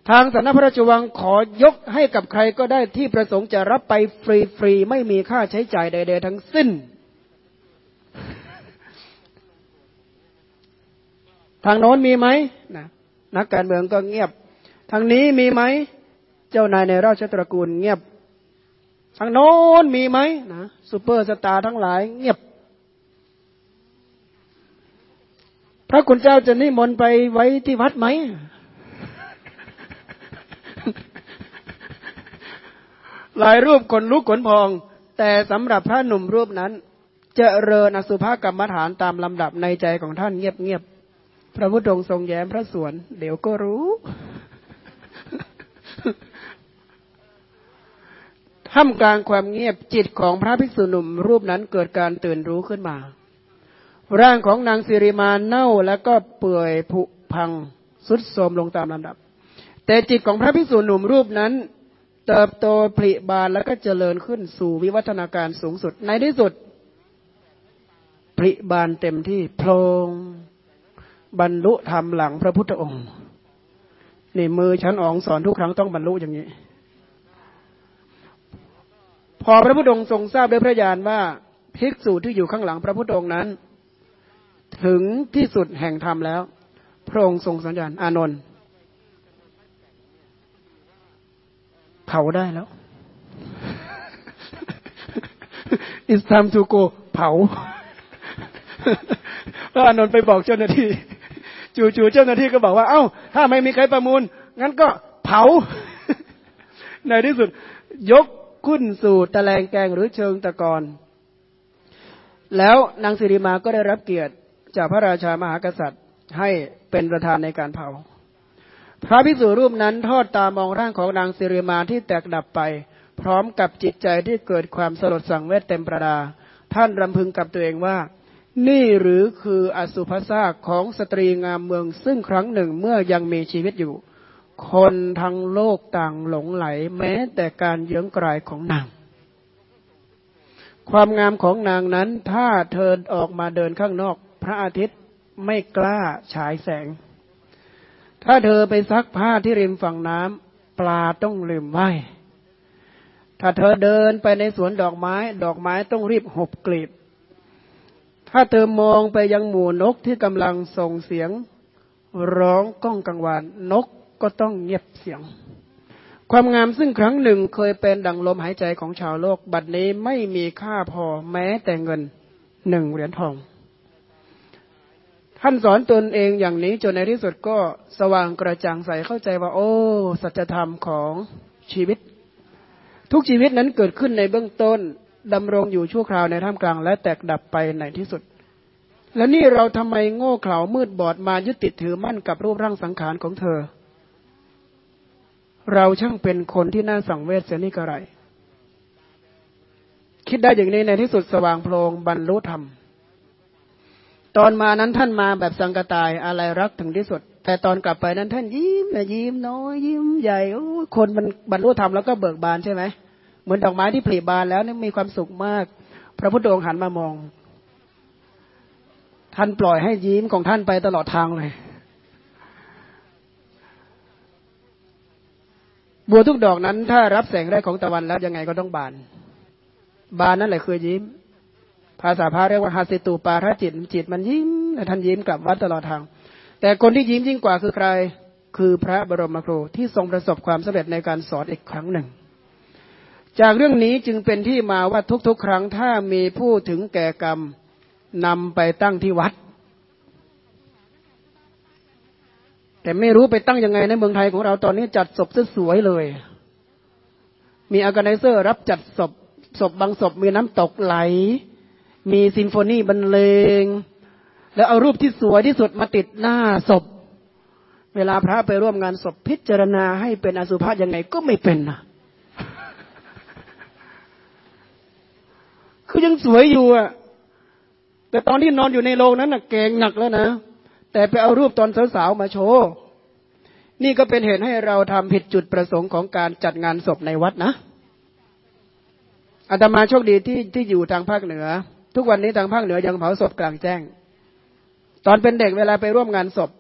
ทางสำนักพระราชวังขอยกให้กับใครก็ได้ที่ประสงค์จะรับไปฟรีๆ ไม่มีค่าใช้จ่ายใดๆทั้งสิ้น ทางโน้นมีไหมนะนักการเมืองก็เงียบ ทางนี้มีไหม เจ้านายในราชตระกูลเงียบ ทางโน้นมีไหมนะซูเปอร์สตาร์ทั้งหลายเงียบ พระคุณเจ้าจะนิมนต์ไปไว้ที่วัดไหม หลายรูปขนลุกขนพอง แต่สำหรับพระหนุ่มรูปนั้นจะเริญอสุภกรรมฐานตามลำดับในใจของท่านเงียบๆ พระพุทธองค์ทรงแย้มพระสวน เดี๋ยวก็รู้ ท่ามกลางความเงียบจิตของพระภิกษุหนุ่มรูปนั้นเกิดการตื่นรู้ขึ้นมา ร่างของนางสิริมาเน่าแล้วก็เปื่อยผุพังสุดโทมลงตามลำดับ แต่จิตของพระภิกษุหนุ่มรูปนั้น เติบโตผลิบานแล้วก็เจริญขึ้นสู่วิวัฒนาการสูงสุด ในที่สุดผลิบานเต็มที่โพลง บรรลุธรรมหลังพระพุทธองค์นี่มือฉันอองสอนทุกครั้งต้องบรรลุอย่างนี้ พอพระพุทธองค์ทรงทราบด้วยพระญาณว่าภิกษุที่อยู่ข้างหลังพระพุทธองค์นั้น ถึงที่สุดแห่งธรรมแล้วพพระองค์ทรงสัญญาณอานนท์เผาได้แล้ว It's time to go เผาพระอานนท์ไปบอกเจ้าหน้าที่ จู่ๆเจ้าหน้าที่ก็บอกว่า เอ้า ถ้าไม่มีใครประมูล งั้นก็เผา ในที่สุด ยกขึ้นสู่ตะแลงแกงหรือเชิงตะกอนแล้วนางสิริมาก็ได้รับเกียรติจากพระราชามหากษัตริย์ให้เป็นประธานในการเผา พระภิกษุรูปนั้นทอดตามองร่างของนางสิริมาที่แตกดับไป พร้อมกับจิตใจที่เกิดความสลดสังเวชเต็มประดา ท่านรำพึงกับตัวเองว่า นี่หรือคืออสุภซาษของสตรีงามเมือง ซึ่งครั้งหนึ่งเมื่อยังมีชีวิตอยู่ คนทั้งโลกต่างหลงไหล แม้แต่การเยื้องกลายของนาง ความงามของนางนั้น ถ้าเธอออกมาเดินข้างนอก พระอาทิตย์ไม่กล้าฉายแสง ถ้าเธอไปซักผ้าที่ริมฝั่งน้ำปลาต้องลืมไหวถ้าเธอเดินไปในสวนดอกไม้ ดอกไม้ต้องรีบหบกลีบ ถ้าเธอมองไปยังหมู่นกที่กำลังส่งเสียง ร้องก้องกังวานนกก็ต้องเงียบเสียง ความงามซึ่งครั้งหนึ่งเคยเป็นดังลมหายใจของชาวโลก บัดนี้ไม่มีค่าพอแม้แต่เงินหนึ่งเหรียญทอง ท่านสอนตนเองอย่างนี้จนในที่สุดก็สว่างกระจ่างใสเข้าใจว่า โอ้สัจธรรมของชีวิต ทุกชีวิตนั้นเกิดขึ้นในเบื้องต้น ดำรงอยู่ชั่วคราวในท่ามกลาง และแตกดับไปในที่สุด และนี่เราทำไมโง่เขลามืดบอดมายึดติดถือมั่นกับรูปร่างสังขารของเธอ เราช่างเป็นคนที่น่าสังเวชเสียนี่กระไร คิดได้อย่างนี้ในที่สุดสว่างโพลงบรรลุธรรม ตอนมานั้นท่านมาแบบสังกตายอะไรรักถึงที่สุด แต่ตอนกลับไปนั้นท่านยิ้มนะยิ้มน้อยยิ้มใหญ่โอ้คนมันบรรลุธรรมแล้วก็เบิกบานใช่ไหม เหมือนดอกไม้ที่ผลิบานแล้วนี่มีความสุขมาก พระพุทธองค์หันมามอง ท่านปล่อยให้ยิ้มของท่านไปตลอดทางเลยบัวทุกดอกนั้น ถ้ารับแสงแรกของตะวันแล้วยังไงก็ต้องบาน บานนั่นแหละคือยิ้ม ภาษาพาเรียกว่าฮาสิตูปาระจิตจิตมันยิ้มท่านยิ้มกลับวัดตลอดทาง แต่คนที่ยิ้มยิ่งกว่าคือใคร คือพระบรมครูที่ทรงประสบความสำเร็จในการสอนอีกครั้งหนึ่ง จากเรื่องนี้จึงเป็นที่มาว่าทุกๆ ครั้งถ้ามีผู้ถึงแก่กรรมนำไปตั้งที่วัด แต่ไม่รู้ไปตั้งยังไงในเมืองไทยของเราตอนนี้จัดศพสวยเลย มีอากไนเซอร์รับจัดศพศพบางศพมีน้ำตกไหล มีซิมโฟนีบรรเลง แล้วเอารูปที่สวยที่สุดมาติดหน้าศพ เวลาพระไปร่วมงานศพพิจารณาให้เป็นอสุภะยังไงก็ไม่เป็นนะ คือยังสวยอยู่อะ แต่ตอนที่นอนอยู่ในโรงนั้นน่ะเกงหนักแล้วนะ แต่ไปเอารูปตอนสาวๆมาโชว์ นี่ก็เป็นเหตุให้เราทำผิดจุดประสงค์ของการจัดงานศพในวัดนะอาตมาโชคดีที่ที่อยู่ทางภาคเหนือ ทุกวันนี้ทางภาคเหนือยังเผาศพกลางแจ้ง ตอนเป็นเด็กเวลาไปร่วมงานศพ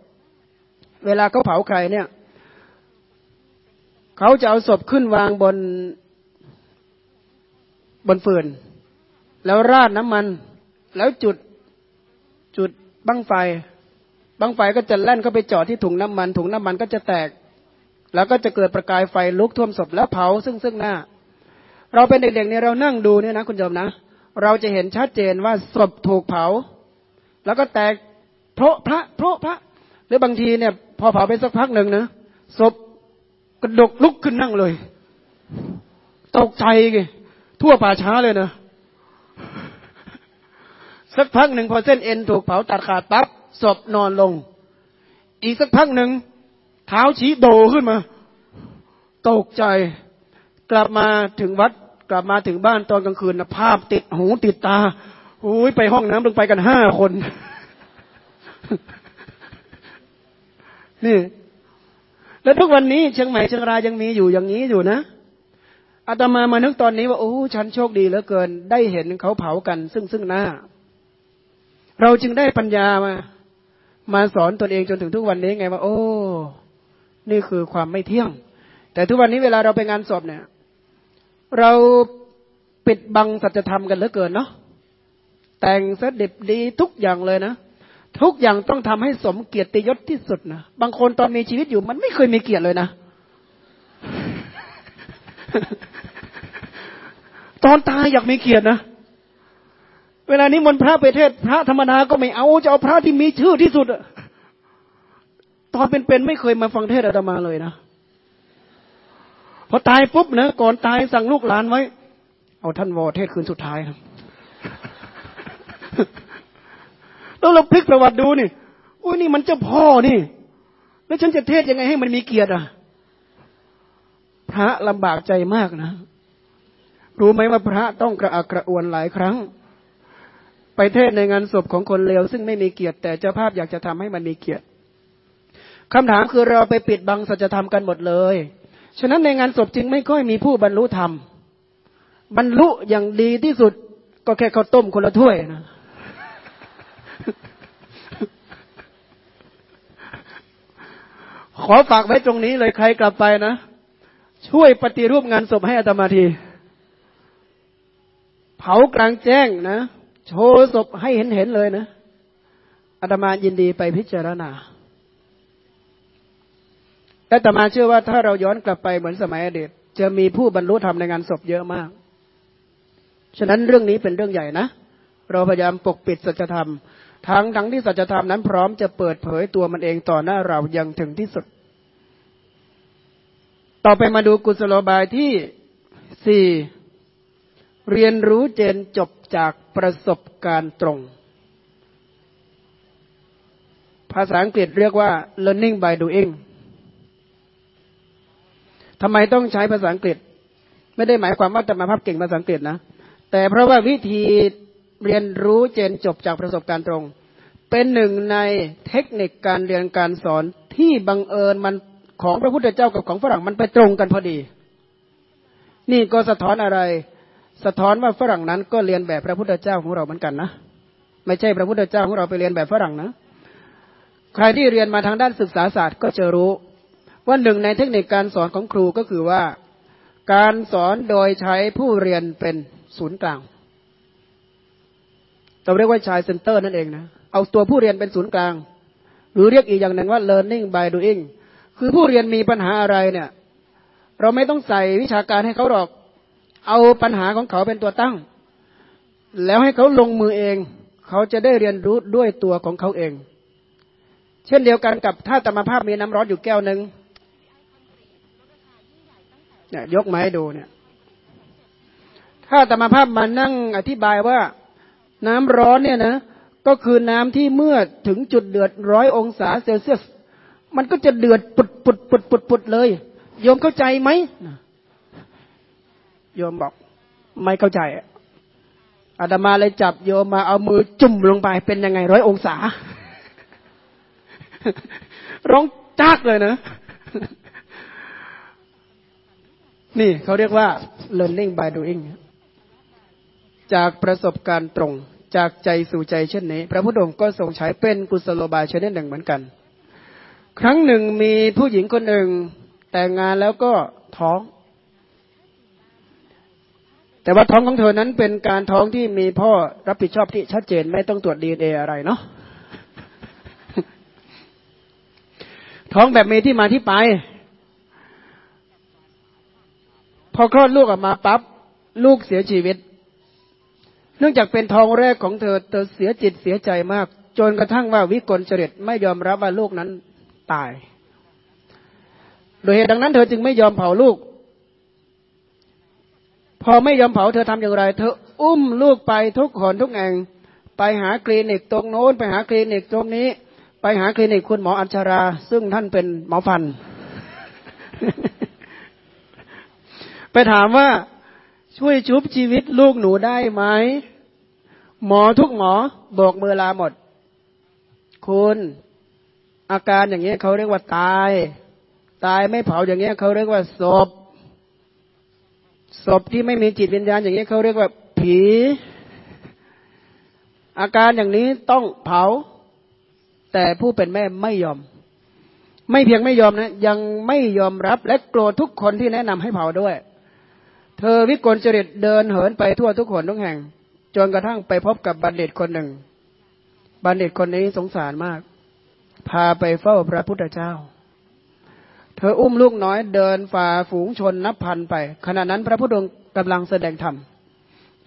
เวลาเขาเผาใครเนี่ยเขาจะเอาศพขึ้นวางบนบนฟืน แล้วราดน้ำมัน แล้วจุดจุดบั้งไฟบางไฟก็จะแล่นเข้าไปจอดที่ถุงน้ำมัน ถุงน้ำมันก็จะแตก แล้วก็จะเกิดประกายไฟลุกท่วมศพแล้วเผาซึ่งซึ่งหน้า เราเป็นเด็กๆเนี่ยเรานั่งดูเนี่ยนะคุณโยมนะ เราจะเห็นชัดเจนว่าศพถูกเผา แล้วก็แตกเพราะพระเพราะพระหรือบางทีเนี่ย พอเผาไปสักพักหนึ่งนะศพกระดกลุกขึ้นนั่งเลย ตกใจไงทั่วป่าช้าเลยนะ สักพักหนึ่งพอเส้นเอ็นถูกเผาตัดขาดปั๊บศพนอนลง อีกสักพักหนึ่งเท้าชี้โดขึ้นมา ตกใจ กลับมาถึงวัด กลับมาถึงบ้านตอนกลางคืนนะภาพติดหูติดตาโอ้ยไปห้องน้ำลงไปกันห้าคน นี่ แล้วทุกวันนี้เชียงใหม่เชียงรายยังมีอยู่อย่างนี้อยู่นะ อาตมามานึกตอนนี้ว่าโอ้ฉันโชคดีเหลือเกิน ได้เห็นเขาเผากัน ซึ่งซึ่งหน้า เราจึงได้ปัญญามา มาสอนตนเองจนถึงทุกวันนี้ไงว่า โอ้ นี่คือความไม่เที่ยง แต่ทุกวันนี้เวลาเราไปงานศพเนี่ย เราปิดบังสัจธรรมกันเหลือเกินเนาะแต่งเสดิบดีทุกอย่างเลยนะทุกอย่างต้องทำให้สมเกียรติยศที่สุดนะบางคนตอนมีชีวิตอยู่ มันไม่เคยมีเกียรติเลยนะ ตอนตายอยากมีเกียรตินะ เวลานี้มนพระไปเทศพระธรรมดาก็ไม่เอาจะเอาพระที่มีชื่อที่สุดอะตอนเป็นๆไม่เคยมาฟังเทศอาตมาเลยนะพอตายปุ๊บนะก่อนตายสั่งลูกหลานไว้ เอาท่านวอเทศคืนสุดท้ายครับแล้วเราพลิกประวัติดูนี่อุ้ยนี่มันเจ้าพ่อนี่ แล้วฉันจะเทศยังไงให้มันมีเกียรติอะ พระลำบากใจมากนะ รู้ไหมว่าพระต้องกระอักกระอ่วนหลายครั้ง ไปเทศในงานศพของคนเลวซึ่งไม่มีเกียรติ แต่เจ้าภาพอยากจะทำให้มันมีเกียรติคำถามคือเราไปปิดบังสัจธรรมกันหมดเลย ฉะนั้นในงานศพจึงไม่ค่อยมีผู้บรรลุธรรม บรรลุอย่างดีที่สุดก็แค่ข้าวต้มคนละถ้วยนะขอฝากไว้ตรงนี้เลยใครกลับไปนะ ช่วยปฏิรูปงานศพให้อาตมาที เผากลางแจ้งนะโชว์ศพให้เห็นเห็นเลยนะอาตมายินดีไปพิจารณาและอาตมาเชื่อว่าถ้าเราย้อนกลับไปเหมือนสมัยอดีตจะมีผู้บรรลุธรรมในงานศพเยอะมาก ฉะนั้นเรื่องนี้เป็นเรื่องใหญ่นะ เราพยายามปกปิดสัจธรรม ทั้งทั้งที่สัจธรรมนั้นพร้อมจะเปิดเผยตัวมันเองต่อหน้าเราอยังถึงที่สุด ต่อไปมาดูกุศโลบายที่สี่ เรียนรู้เจนจบจากประสบการณ์ตรง ภาษาอังกฤษเรียกว่า learning by doing ทำไมต้องใช้ภาษาอังกฤษ ไม่ได้หมายความว่าจะมาพับเก่งภาษาอังกฤษนะ แต่เพราะว่าวิธีเรียนรู้เจนจบจากประสบการณ์ตรง เป็นหนึ่งในเทคนิคการเรียนการสอนที่บังเอิญมันของพระพุทธเจ้ากับของฝรั่งมันไปตรงกันพอดี นี่ก็สะท้อนอะไร สะท้อนว่าฝรั่งนั้นก็เรียนแบบพระพุทธเจ้าของเราเหมือนกันนะไม่ใช่พระพุทธเจ้าของเราไปเลียนแบบฝรั่งนะ ใครที่เรียนมาทางด้านศึกษาศาสตร์ก็จะรู้ว่าหนึ่งในเทคนิคการสอนของครูก็คือว่าการสอนโดยใช้ผู้เรียนเป็นศูนย์กลางเราเรียกว่า child center นั่นเองนะเอาตัวผู้เรียนเป็นศูนย์กลาง หรือเรียกอีกอย่างหนึ่งว่า learning by doing คือผู้เรียนมีปัญหาอะไรเนี่ย เราไม่ต้องใส่วิชาการให้เขาหรอก เอาปัญหาของเขาเป็นตัวตั้ง แล้วให้เขาลงมือเอง เขาจะได้เรียนรู้ด้วยตัวของเขาเอง เช่นเดียวกันกับถ้าธรรมภาพมีน้ำร้อนอยู่แก้วหนึ่งเนี่ยยกมาให้ดูเนี่ยถ้าธรรมภาพมานั่งอธิบายว่าน้ำร้อนเนี่ยนะ ก็คือน้ำที่เมื่อถึงจุดเดือดร้อยองศาเซลเซียส มันก็จะเดือดปุดปุดปุดปุดปุดเลย โยมเข้าใจไหม โยมบอก ไม่เข้าใจอาดามาเลยจับโยมมาเอามือจุ่มลงไปเป็นยังไงร้อยองศา ร้องจากเลยนะ นี่เขาเรียกว่า learning by doing จากประสบการณ์ตรง จากใจสู่ใจเช่นนี้ พระพุทธองค์ก็ทรงใช้เป็นกุศโลบายชนิดหนึ่งเหมือนกัน ครั้งหนึ่งมีผู้หญิงคนหนึ่งแต่งงานแล้วก็ท้อง แต่ว่าท้องของเธอนั้นเป็นการท้องที่มีพ่อรับผิดชอบที่ชัดเจนไม่ต้องตรวจดีเออะไรเนาะท้องแบบมีที่มาที่ไป พอคลอดลูกออกมาปั๊บลูกเสียชีวิต เนื่องจากเป็นทองแรกของเธอเธอเสียจิตเสียใจมาก จนกระทั่งว่าวิกลจริตไม่ยอมรับว่าลูกนั้นตาย โดยเหตุดังนั้นเธอจึงไม่ยอมเผาลูก พอไม่ยอมเผาเธอทำอย่างไร เธออุ้มลูกไปทุกหนทุกแห่ง ไปหาคลินิกตรงโน้น ไปหาคลินิกตรงนี้ ไปหาคลินิกคุณหมออัญชรา ซึ่งท่านเป็นหมอฟัน ไปถามว่าช่วยชุบชีวิตลูกหนูได้ไหมหมอทุกหมอบอกเมือลาหมด คุณอาการอย่างเงี้ยเขาเรียกว่าตาย ตายไม่เผาอย่างเงี้ยเขาเรียกว่าศพ ศพที่ไม่มีจิตวิญญาณอย่างเงี้เขาเรียกว่าผี อาการอย่างนี้ต้องเผา แต่ผู้เป็นแม่ไม่ยอม ไม่เพียงไม่ยอมนะ ยังไม่ยอมรับและโกรธทุกคนที่แนะนำให้เผาด้วย เธอวิกลจริตเดินเหินไปทั่วทุกคนทุกแห่ง จนกระทั่งไปพบกับบัณฑิตคนหนึ่ง บัณฑิตคนนี้สงสารมาก พาไปเฝ้าพระพุทธเจ้า เธออุ้มลูกน้อยเดินฝ่าฝูงชนนับพันไป ขณะนั้นพระพุทธองค์กำลังแสดงธรรม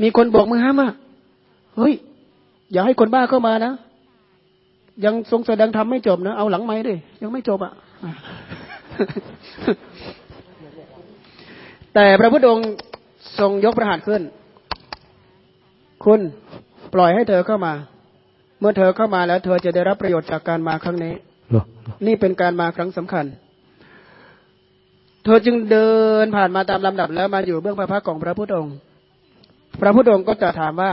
มีคนบอกมือห้ามว่าเฮ้ย อย่าให้คนบ้าเข้ามานะ ยังทรงแสดงธรรมไม่จบนะ เอาหลังไม้ดิยังไม่จบอะ แต่พระพุทธองค์ทรงยกพระหัตถ์ขึ้น คุณปล่อยให้เธอเข้ามา เมื่อเธอเข้ามาแล้ว เธอจะได้รับประโยชน์จากการมาครั้งนี้ นี่เป็นการมาครั้งสำคัญ เธอจึงเดินผ่านมาตามลำดับแล้วมาอยู่เบื้องพระพักของพระพุทธองค์ พระพุทธองค์ก็จะถามว่า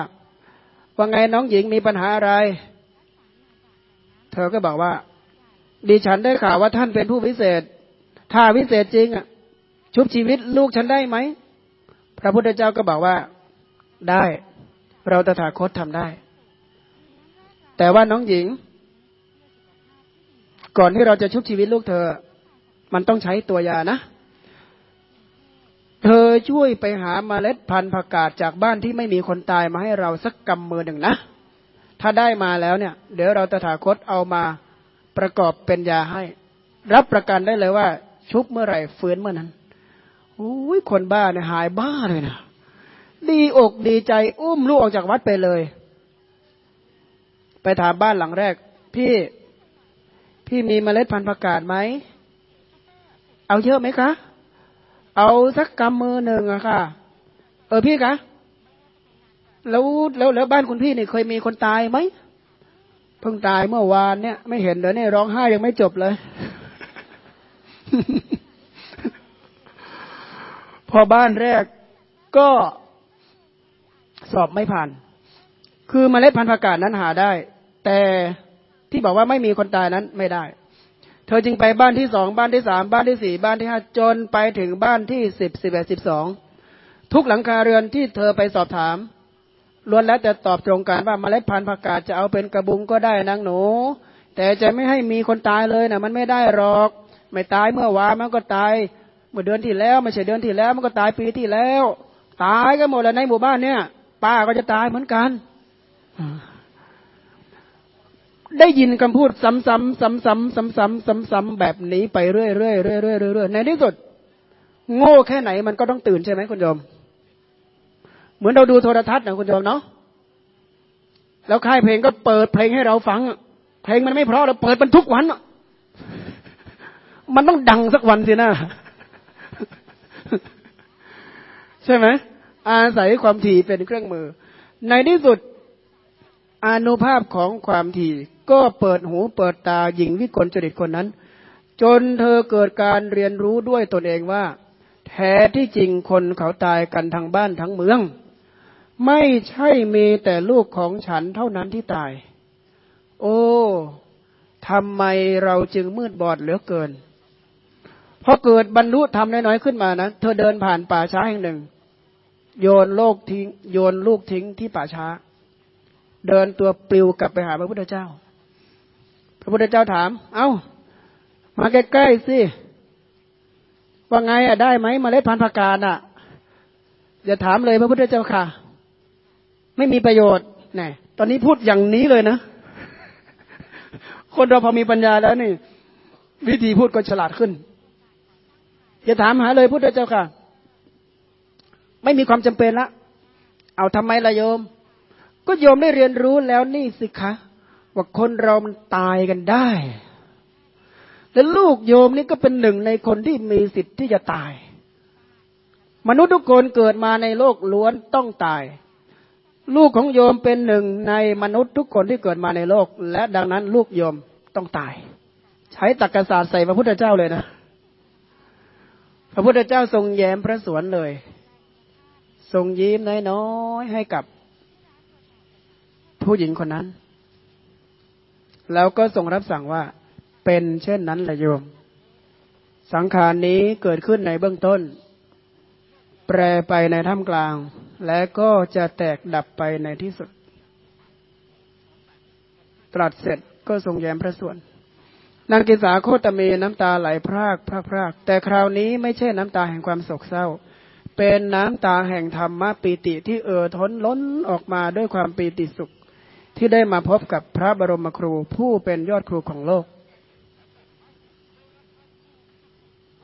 ว่าไงน้องหญิงมีปัญหาอะไร เธอก็บอกว่า ดิฉันได้ข่าวว่าท่านเป็นผู้วิเศษ ถ้าวิเศษจริงอะ ชุบชีวิตลูกฉันได้ไหม พระพุทธเจ้าก็บอกว่าได้ เราตถาคตทำได้ แต่ว่าน้องหญิง ก่อนที่เราจะชุบชีวิตลูกเธอ มันต้องใช้ตัวยานะ เธอช่วยไปหามาเมล็ดพันธุ์ผักกาดจากบ้านที่ไม่มีคนตายมาให้เราสักกำมือหนึ่งนะ ถ้าได้มาแล้วเนี่ย เดี๋ยวเราตถาคตเอามาประกอบเป็นยาให้ รับประกันได้เลยว่า ชุบเมื่อไหร่ฟื้นเมื่อนั้นอุ้ยคนบ้าเนี่ยหายบ้าเลยนะดีอกดีใจอุ้มลูกออกจากวัดไปเลย ไปถามบ้านหลังแรก พี่พี่มีเมล็ดพันธุ์ผักกาดไหมเอาเยอะไหมคะ เอาสักกำมือหนึ่งอะค่ะ เออพี่คะแล้วแล้วแล้วบ้านคุณพี่เนี่ยเคยมีคนตายไหมเพิ่งตายเมื่อวานเนี่ย ไม่เห็นเดี๋ยวนี่ร้องไห้ยังไม่จบเลย พอบ้านแรกก็สอบไม่ผ่าน คือมเมล็ดพันธุ์ผักกาดนั้นหาได้ แต่ที่บอกว่าไม่มีคนตายนั้นไม่ได้ เธอจึงไปบ้านที่สองบ้านที่สามบ้านที่สี่บ้านที่ห้าจนไปถึงบ้านที่สิบสิบเอ็ดสิบสองทุกหลังคาเรือนที่เธอไปสอบถามล้วนแล้วแต่ตอบตรงกันว่าเมล็ดพันธุ์ผักกาดจะเอาเป็นกระบุงก็ได้นางหนู แต่จะไม่ให้มีคนตายเลยนะมันไม่ได้หรอก ไม่ตายเมื่อวานมันก็ตายเมื่อเดือนที่แล้วไม่ใช่เดือนที่แล้ว มันก็ตายปีที่แล้ว ตายกันหมดแล้วในหมู่บ้านเนี่ยป้าก็จะตายเหมือนกัน ได้ยินคำพูดซ้ำๆซ้ำๆซ้ำๆซ้ำๆแบบนี้ไปเรื่อยๆเรื่อยๆเรื่อยๆในที่สุด โง่แค่ไหนมันก็ต้องตื่นใช่ไหมคุณโยม เหมือนเราดูโทรทัศน์นะคุณโยมเนาะแล้วค่ายเพลงก็เปิดเพลงให้เราฟัง เพลงมันไม่เพราะเราเปิดมันทุกวันมันต้องดังสักวันสินะใช่ไหมอาศัยความถี่เป็นเครื่องมือ ในที่สุด อนุภาพของความถี่ก็เปิดหูเปิดตาหญิงวิกลจริตคนนั้น จนเธอเกิดการเรียนรู้ด้วยตนเองว่า แท้ที่จริงคนเขาตายกันทั้งบ้านทั้งเมือง ไม่ใช่มีแต่ลูกของฉันเท่านั้นที่ตาย โอ้ทำไมเราจึงมืดบอดเหลือเกินพอเกิดบรรลุธรรมน้อยๆขึ้นมานะเธอเดินผ่านป่าช้าแห่งหนึ่ง โยนโลกทิ้ง โยนลูกทิ้งที่ป่าช้า เดินตัวปลิวกลับไปหาพระพุทธเจ้า พระพุทธเจ้าถาม เอา้า มาใกล้ๆสิ ว่าไงอะได้ไหมมาเล็ดพันธุ์ผักกาดอะอย่าถามเลยพระพุทธเจ้าค่ะ ไม่มีประโยชน์แน่ตอนนี้พูดอย่างนี้เลยนะ คนเราพอมีปัญญาแล้วนี่ วิธีพูดก็ฉลาดขึ้น อย่าถามหาเลยพุทธเจ้าค่ะ ไม่มีความจำเป็นละ เอาทำไมละโยม ก็โยมได้เรียนรู้แล้วนี่สิคะว่าคนเรามันตายกันได้ และลูกโยมนี่ก็เป็นหนึ่งในคนที่มีสิทธิ์ที่จะตาย มนุษย์ทุกคนเกิดมาในโลกล้วนต้องตาย ลูกของโยมเป็นหนึ่งในมนุษย์ทุกคนที่เกิดมาในโลก และดังนั้นลูกโยมต้องตาย ใช้ตรรกศาสตร์ใส่พระพุทธเจ้าเลยนะพระพุทธเจ้าทรงแย้มพระสวนเลย ทรงยิ้มน้อยๆให้กับ ผู้หญิงคนนั้น แล้วก็ทรงรับสั่งว่าเป็นเช่นนั้นแหละโยม สังขารนี้เกิดขึ้นในเบื้องต้น แปรไปในท่ามกลาง และก็จะแตกดับไปในที่สุด ตรัสเสร็จก็ทรงแย้มพระส่วนนางกิสาโคตมีน้ำตาไหลพรากพรากพราก แต่คราวนี้ไม่ใช่น้ำตาแห่งความโศกเศร้า เป็นน้ำตาแห่งธรรมปีติที่เอ่อท้นล้นออกมาด้วยความปีติสุข ที่ได้มาพบกับพระบรมครูผู้เป็นยอดครูของโลก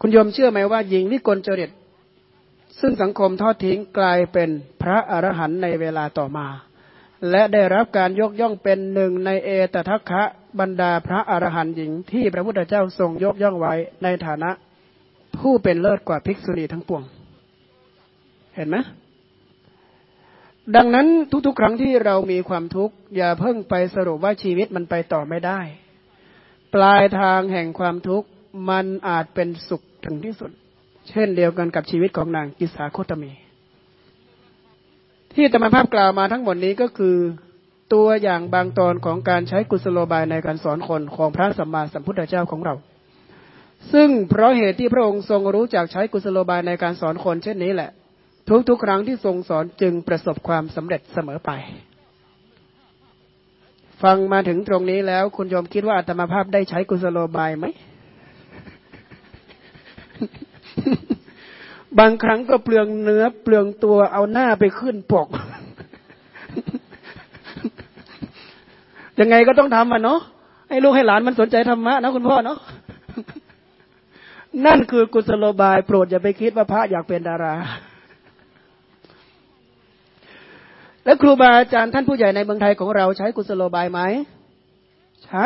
คุณโยมเชื่อไหมว่าหญิงวิกลจริต ซึ่งสังคมทอดทิ้งกลายเป็นพระอรหันต์ในเวลาต่อมา และได้รับการยกย่องเป็นหนึ่งในเอตทัคคะบรรดาพระอรหันต์หญิงที่พระพุทธเจ้าทรงยกย่องไว้ในฐานะผู้เป็นเลิศกว่าภิกษุณีทั้งปวง เห็นไหม ดังนั้นทุกๆ ครั้งที่เรามีความทุกข์อย่าเพิ่งไปสรุปว่าชีวิตมันไปต่อไม่ได้ ปลายทางแห่งความทุกข์มันอาจเป็นสุขถึงที่สุด เช่นเดียวกันกับชีวิตของนางกิสาโคตมี ที่ธรรมภาพกล่าวมาทั้งหมดนี้ก็คือตัวอย่างบางตอนของการใช้กุศโลบายในการสอนคนของพระสัมมาสัมพุทธเจ้าของเรา ซึ่งเพราะเหตุที่พระองค์ทรงรู้จักใช้กุศโลบายในการสอนคนเช่นนี้แหละ ทุกๆครั้งที่ทรงสอนจึงประสบความสำเร็จเสมอไป ฟังมาถึงตรงนี้แล้วคุณยอมคิดว่าอาตมาภาพได้ใช้กุศโลบายไหม บางครั้งก็เปลืองเนื้อ เปลืองตัวเอาหน้าไปขึ้นปก ยังไงก็ต้องทำอะเนาะให้ลูกให้หลานมันสนใจธรรมะนะคุณพ่อเนาะนั่นคือกุศโลบายโปรดอย่าไปคิดว่าพระอยากเป็นดารา แล้วครูบาอาจารย์ท่านผู้ใหญ่ในเมืองไทยของเราใช้กุศโลบายไหม ใช้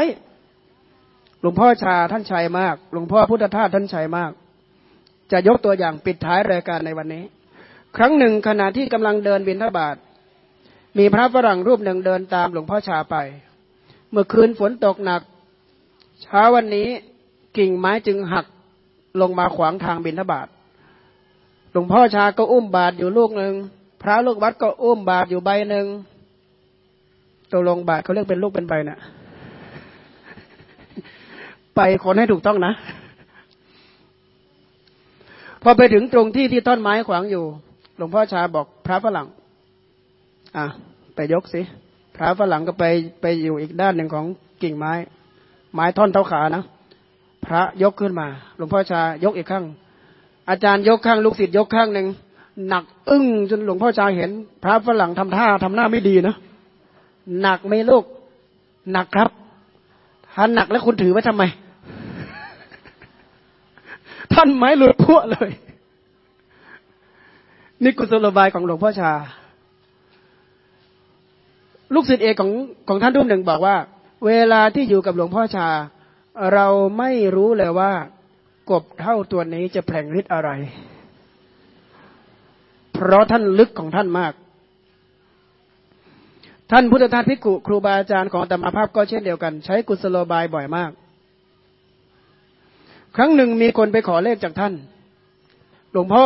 หลวงพ่อชาท่านใช้มาก หลวงพ่อพุทธทาสท่านใช้มาก จะยกตัวอย่างปิดท้ายรายการในวันนี้ ครั้งหนึ่งขณะที่กำลังเดินบินทบาทมีพระฝรั่งรูปหนึ่งเดินตามหลวงพ่อชาไป เมื่อคืนฝนตกหนัก เช้าวันนี้กิ่งไม้จึงหักลงมาขวางทางบินทบาทหลวงพ่อชาก็อุ้มบาตรอยู่ลูกหนึ่ง พระลูกวัดก็อุ้มบาตรอยู่ใบหนึ่งตัวลงบาตรเขาเรียกเป็นลูกเป็นใบนะ่ะ ไปคนให้ถูกต้องนะ พอไปถึงตรงที่ที่ต้นไม้ขวางอยู่ หลวงพ่อชาบอกพระฝรั่ง อะ ไปยกสิ พระฝรั่งก็ไปไปอยู่อีกด้านหนึ่งของกิ่งไม้ ไม้ท่อนเท่าขานะ พระยกขึ้นมา หลวงพ่อชายกอีกข้าง อาจารย์ยกข้าง ลูกศิษย์ยกข้างหนึ่ง หนักอึ้งจนหลวงพ่อชาเห็น พระฝรั่งทำท่าทำหน้าไม่ดีนะหนักไหมลูกหนักครับ ถ้าหนักแล้วคุณถือไว้ทำไม ท่านไม้หลุดพวเลย นี่กุศโลบายของหลวงพ่อชา ลูกศิษย์เอกของของท่านรูปหนึ่งบอกว่า เวลาที่อยู่กับหลวงพ่อชา เราไม่รู้เลยว่ากบเท่าตัวนี้จะแผลงฤทธิ์อะไร เพราะท่านลึกของท่านมาก ท่านพุทธทาสพิกุครูบาอาจารย์ของธรรมภาพก็เช่นเดียวกัน ใช้กุศโลบายบ่อยมาก ครั้งหนึ่งมีคนไปขอเลขจากท่าน หลวงพ่อ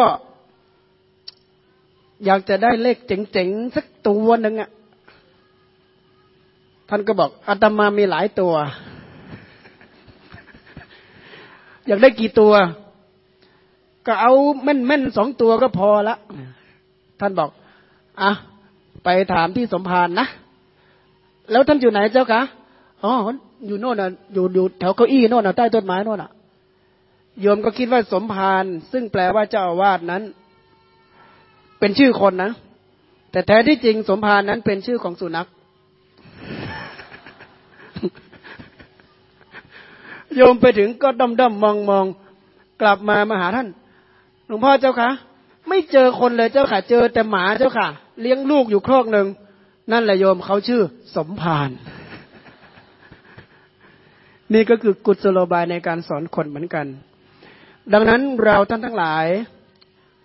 อยากจะได้เลขเจ๋งๆ สักตัวหนึ่งอะท่านก็บอกอาตมามีหลายตัว อยากได้กี่ตัวก็เอาแม่นๆสองตัวก็พอละ ท่านบอกอะไปถามที่สมภารนะ แล้วท่านอยู่ไหนเจ้าคะอ๋ออยู่โน่นน่ะอยู่อยู่แถวเก้าอี้โน่นน่ะใต้ต้นไม้โน่นน่ะโยมก็คิดว่าสมภารซึ่งแปลว่าเจ้าอาวาสนั้น เป็นชื่อคนนะ แต่แท้ที่จริงสมภารนั้นเป็นชื่อของสุนัขโยมไปถึงก็ดมดมมองมองกลับมามาหาท่าน หลวงพ่อเจ้าคะ ไม่เจอคนเลยเจ้าค่ะ เจอแต่หมาเจ้าค่ะ เลี้ยงลูกอยู่ครอกหนึ่งนั่นแหละโยมเขาชื่อสมภารนี่ก็คือกุศโลบายในการสอนคนเหมือนกัน ดังนั้นเราท่านทั้งหลาย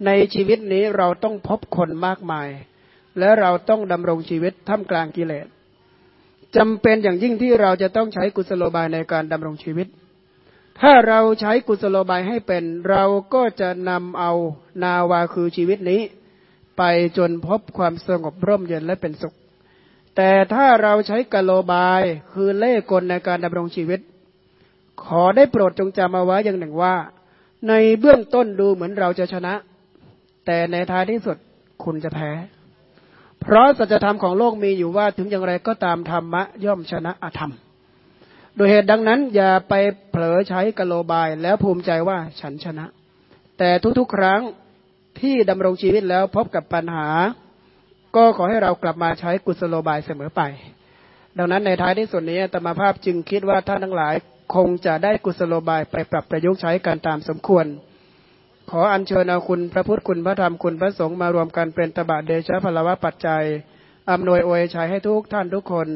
ในชีวิตนี้เราต้องพบคนมากมาย และเราต้องดำรงชีวิตท่ามกลางกิเลสจำเป็นอย่างยิ่งที่เราจะต้องใช้กุศโลบายในการดำรงชีวิต ถ้าเราใช้กุศโลบายให้เป็น เราก็จะนำเอานาวาคือชีวิตนี้ ไปจนพบความสงบร่มเย็นและเป็นสุข แต่ถ้าเราใช้กโลบายคือเล่กลในการดำรงชีวิต ขอได้โปรดจงจำเอาไว้อย่างหนึ่งว่า ในเบื้องต้นดูเหมือนเราจะชนะ แต่ในท้ายที่สุดคุณจะแพ้ เพราะสัจธรรมของโลกมีอยู่ว่าถึงอย่างไรก็ตามธรรมะย่อมชนะอธรรม โดยเหตุดังนั้น อย่าไปเผลอใช้กโลบายแล้วภูมิใจว่าฉันชนะ แต่ทุกๆครั้งที่ดำรงชีวิตแล้วพบกับปัญหา ก็ขอให้เรากลับมาใช้กุศโลบายเสมอไป ดังนั้นในท้ายที่สุดนี้ธรรมภาพจึงคิดว่าท่านทั้งหลายคงจะได้กุศโลบายไปปรับประยุกต์ใช้กันตามสมควร ขออัญเชิญเอาคุณพระพุทธคุณพระธรรมคุณพระสงฆ์มารวมกันเป็นตบะเดชะพลวะปัจจัยอำนวยอวยชัยให้ทุกท่านทุกคน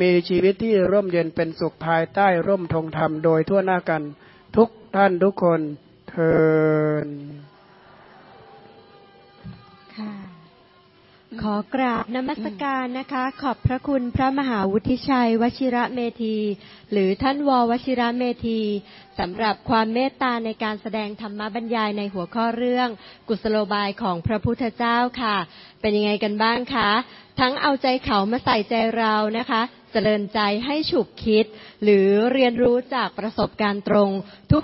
มีชีวิตที่ร่มเย็นเป็นสุขภายใต้ร่มธงธรรมโดยทั่วหน้ากัน ทุกท่านทุกคนเทินขอกราบนมัสการนะคะ ขอบพระคุณพระมหาวุฒิชัย วชิระเมธี หรือท่านววชิระเมธีสำหรับความเมตตาในการแสดงธรรมบรรยายในหัวข้อเรื่อง กุศโลบายของพระพุทธเจ้าค่ะ เป็นยังไงกันบ้างคะ ทั้งเอาใจเขามาใส่ใจเรานะคะ เจริญใจให้ฉุกคิด หรือเรียนรู้จากประสบการณ์ตรง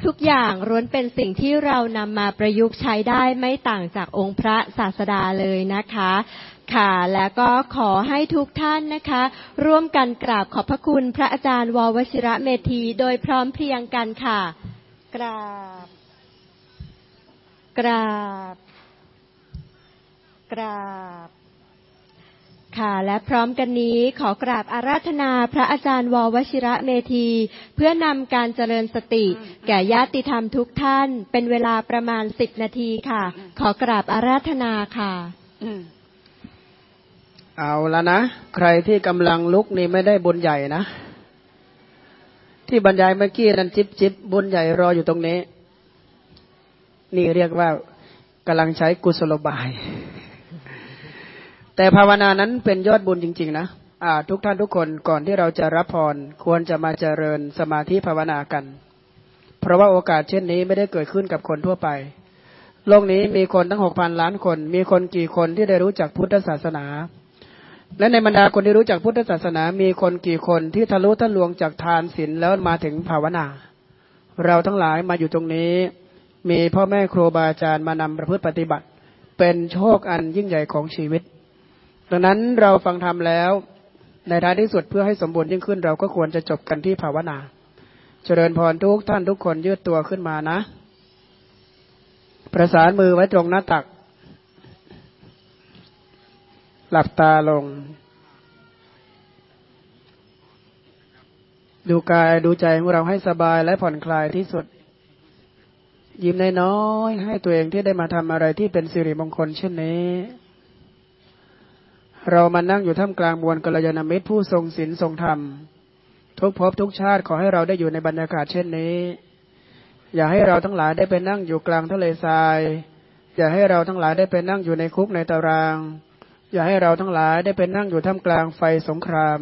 ทุกๆอย่างล้วนเป็นสิ่งที่เรานำมาประยุกต์ใช้ได้ไม่ต่างจากองค์พระศาสดาเลยนะคะค่ะ แล้วก็ขอให้ทุกท่านนะคะ ร่วมกันกราบขอบพระคุณพระอาจารย์ววชิระเมธีโดยพร้อมเพรียงกันค่ะ กราบ กราบ กราบ ค่ะ และพร้อมกันนี้ขอกราบอาราธนาพระอาจารย์ววชิระเมธี เพื่อนำการเจริญสติ แก่ญาติธรรมทุกท่าน เป็นเวลาประมาณสิบนาทีค่ะ ขอกราบอาราธนาค่ะเอาละนะ ใครที่กำลังลุกนี่ไม่ได้บุญใหญ่นะ ที่บรรยายเมื่อกี้นั้นจิบจิบบุญใหญ่รออยู่ตรงนี้ นี่เรียกว่ากำลังใช้กุศโลบาย แต่ภาวนานั้นเป็นยอดบุญจริง ๆ นะอ่าทุกท่านทุกคนก่อนที่เราจะรับพรควรจะมาเจริญสมาธิภาวนากัน เพราะว่าโอกาสเช่นนี้ไม่ได้เกิดขึ้นกับคนทั่วไป โลกนี้มีคนทั้งหกพันล้านคน มีคนกี่คนที่ได้รู้จักพุทธศาสนา และในบรรดาคนที่รู้จักพุทธศาสนา มีคนกี่คนที่ทะลุทะลวงจากทานศีลแล้วมาถึงภาวนา เราทั้งหลายมาอยู่ตรงนี้ มีพ่อแม่ครูบาอาจารย์มานำประพฤติปฏิบัติ เป็นโชคอันยิ่งใหญ่ของชีวิต ดังนั้นเราฟังธรรมแล้ว ในท้ายที่สุดเพื่อให้สมบูรณ์ยิ่งขึ้น เราก็ควรจะจบกันที่ภาวนา เจริญพรทุกท่านทุกคนยืดตัวขึ้นมานะ ประสานมือไว้ตรงหน้าตัก หลับตาลง ดูกายดูใจของเราให้สบายและผ่อนคลายที่สุด ยิ้มน้อยๆให้ตัวเองที่ได้มาทำอะไรที่เป็นสิริมงคลเช่นนี้ เรามานั่งอยู่ท่ามกลางมวลกัลยาณมิตรผู้ทรงศีลทรงธรรม ทุกภพทุกชาติขอให้เราได้อยู่ในบรรยากาศเช่นนี้ อย่าให้เราทั้งหลายได้ไปนั่งอยู่กลางทะเลทราย อย่าให้เราทั้งหลายได้ไปนั่งอยู่ในคุกในตาราง อย่าให้เราทั้งหลายได้เป็นนั่งอยู่ท่ามกลางไฟสงคราม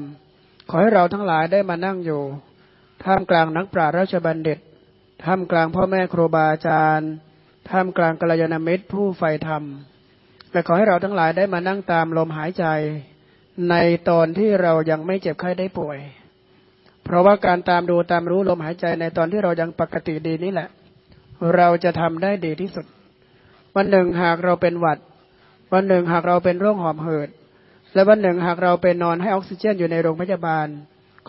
ขอให้เราทั้งหลายได้มานั่งอยู่ ท่ามกลางนักปราชญ์ราชบัณฑิต ท่ามกลางพ่อแม่ครูบาอาจารย์ ท่ามกลางกัลยาณมิตรผู้ใฝ่ธรรม และขอให้เราทั้งหลายได้มานั่งตามลมหายใจในตอนที่เรายังไม่เจ็บไข้ได้ป่วย เพราะว่าการตามดูตามรู้ลมหายใจในตอนที่เรายังปกติดีนี่แหละ เราจะทำได้ดีที่สุด วันหนึ่งหากเราเป็นหวัด วันหนึ่งหากเราเป็นโรคหอบหืด และวันหนึ่งหากเราเป็นนอนให้ออกซิเจนอยู่ในโรงพยาบาล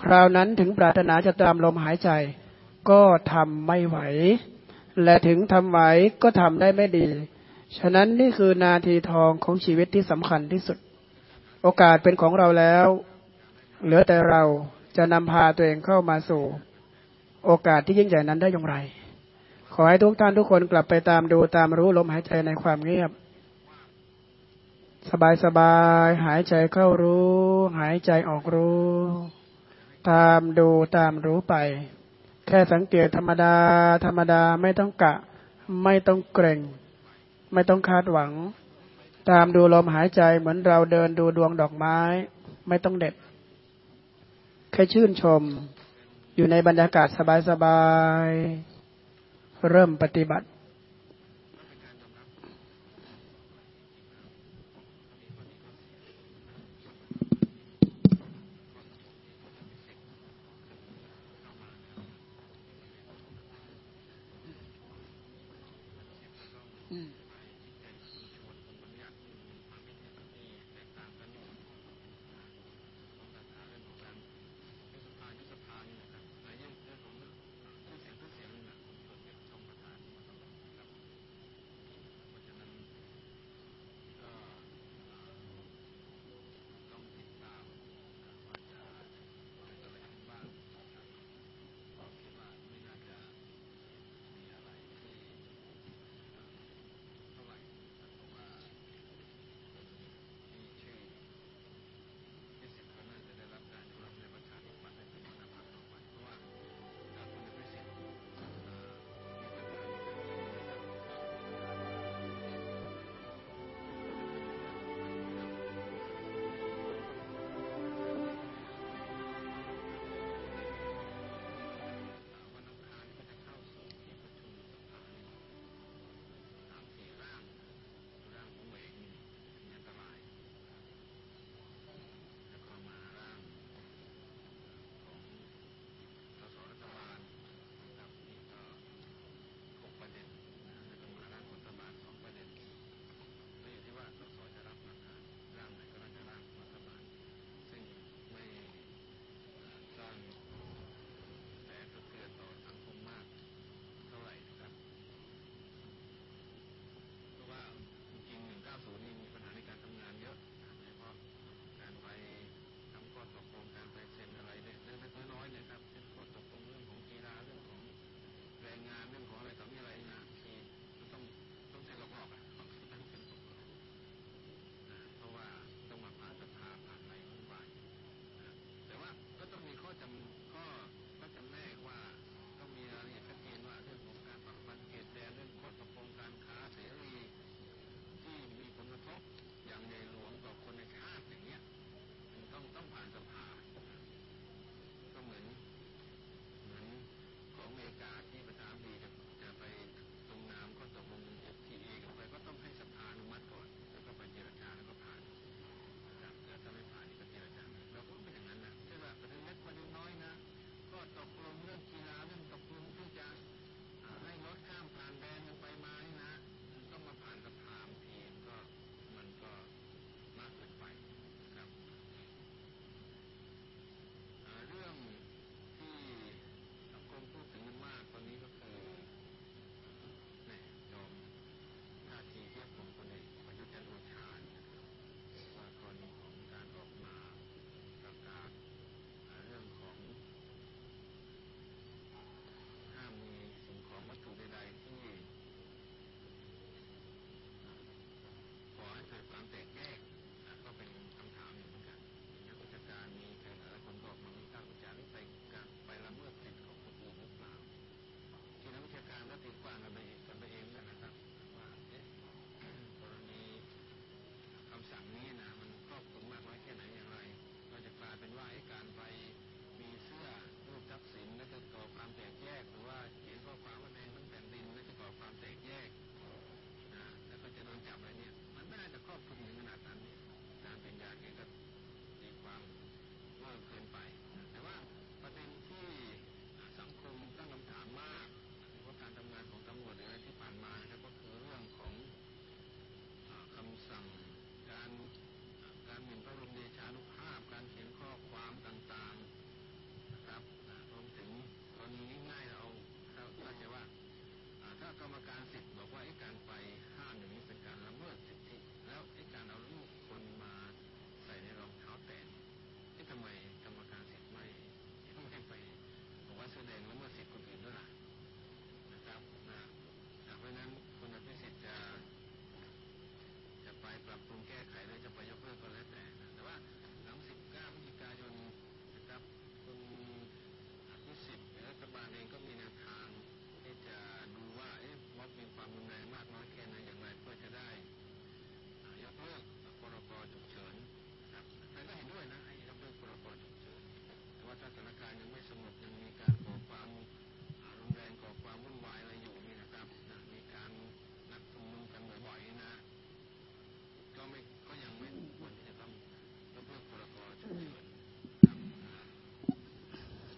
คราวนั้นถึงปรารถนาจะตามลมหายใจ ก็ทำไม่ไหว และถึงทำไหวก็ทำได้ไม่ดี ฉะนั้นนี่คือนาทีทองของชีวิตที่สำคัญที่สุด โอกาสเป็นของเราแล้ว เหลือแต่เราจะนำพาตัวเองเข้ามาสู่ โอกาสที่ยิ่งใหญ่นั้นได้อย่างไร ขอให้ทุกท่านทุกคนกลับไปตามดูตามรู้ลมหายใจในความเงียบ สบายสบายหายใจเข้ารู้ หายใจออกรู้ ตามดูตามรู้ไป แค่สังเกตธรรมดา ธรรมดาไม่ต้องกะ ไม่ต้องเกรง ไม่ต้องคาดหวัง ตามดูลมหายใจเหมือนเราเดินดูดวงดอกไม้ ไม่ต้องเด็ด แค่ชื่นชม อยู่ในบรรยากาศสบายๆเริ่มปฏิบัติ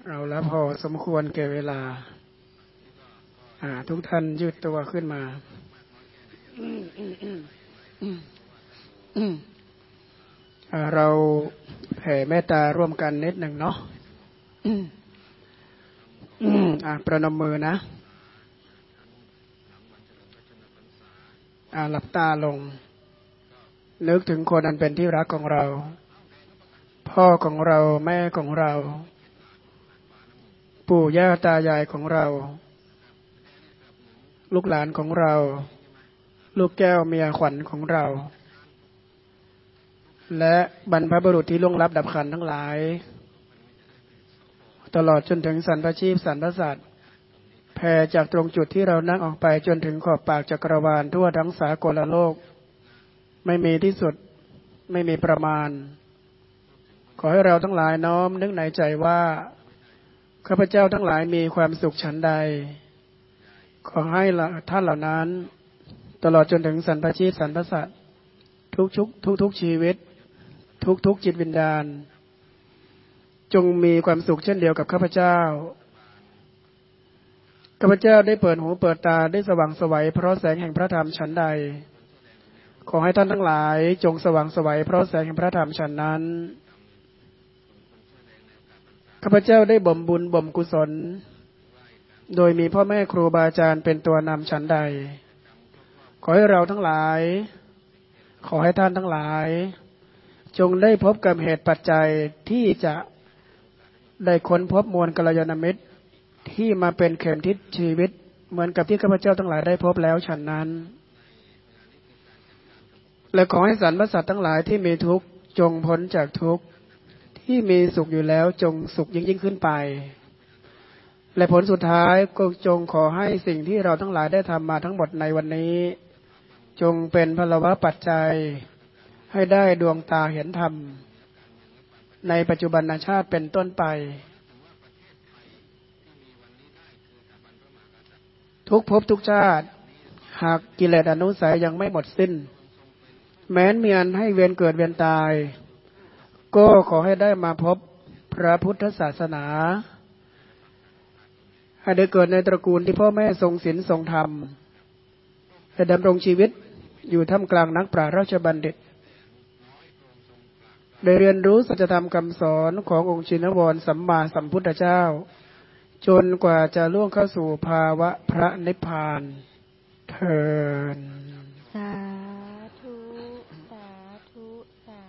เอาแล้วพอสมควรแก่เวลา อ่า ทุกท่านยืดตัวขึ้นมา เราแผ่เมตตาร่วมกันนิดหนึ่งเนาะอ่าประนมมือนะ อ่าหลับตาลง นึกถึงคนอันเป็นที่รักของเรา พ่อของเราแม่ของเรา ปู่ย่าตายายของเรา ลูกหลานของเรา ลูกแก้วเมียขวัญของเรา และบรรพบุรุษที่ล่วงลับดับขันทั้งหลาย ตลอดจนถึงสันพชีพสันพสัตว์แผ่จากตรงจุดที่เรานั่งออกไปจนถึงขอบปากจักรวาลทั่วทั้งสากลโลก ไม่มีที่สุดไม่มีประมาณ ขอให้เราทั้งหลายน้อมนึกในใจว่า ข้าพเจ้าทั้งหลายมีความสุขฉันใด ขอให้ท่านเหล่านั้น ตลอดจนถึงสันพชีพสันพสัตว์ทุกทุกทุกทุกชีวิต ทุกทุกจิตวิญญาณ จงมีความสุขเช่นเดียวกับข้าพเจ้าข้าพเจ้าได้เปิดหูเปิดตาได้สว่างสวัยเพราะแสงแห่งพระธรรมฉันใด ขอให้ท่านทั้งหลายจงสว่างสวัยเพราะแสงแห่งพระธรรมฉันนั้น ข้าพเจ้าได้บ่มบุญบ่มกุศล โดยมีพ่อแม่ครูบาอาจารย์เป็นตัวนำฉันใด ขอให้เราทั้งหลาย ขอให้ท่านทั้งหลาย จงได้พบกับเหตุปัจจัยที่จะได้ค้นพบมวลกัลยาณมิตรที่มาเป็นเข็มทิศชีวิต เหมือนกับที่ข้าพเจ้าทั้งหลายได้พบแล้วฉันนั้น และขอให้สรรพสัตว์ทั้งหลายที่มีทุกข์จงพ้นจากทุกข์ ที่มีสุขอยู่แล้วจงสุขยิ่งยิ่งขึ้นไป และผลสุดท้ายก็จงขอให้สิ่งที่เราทั้งหลายได้ทำมาทั้งหมดในวันนี้ จงเป็นพลวะปัจจัย ให้ได้ดวงตาเห็นธรรม ในปัจจุบันชาติเป็นต้นไป ทุกภพทุกชาติ หากกิเลสอนุสัยยังไม่หมดสิ้น แม้นมีอันให้เวียนเกิดเวียนตาย ก็ขอให้ได้มาพบพระพุทธศาสนา ให้ได้เกิดในตระกูลที่พ่อแม่ทรงศีลทรงธรรมให้ดำรงชีวิตอยู่ท่ามกลางนักปราชญ์ราชบัณฑิต ได้เรียนรู้สัจธรรมคำสอนขององค์ชินวรสัมมาสัมพุทธเจ้า จนกว่าจะล่วงเข้าสู่ภาวะพระนิพพานเทิน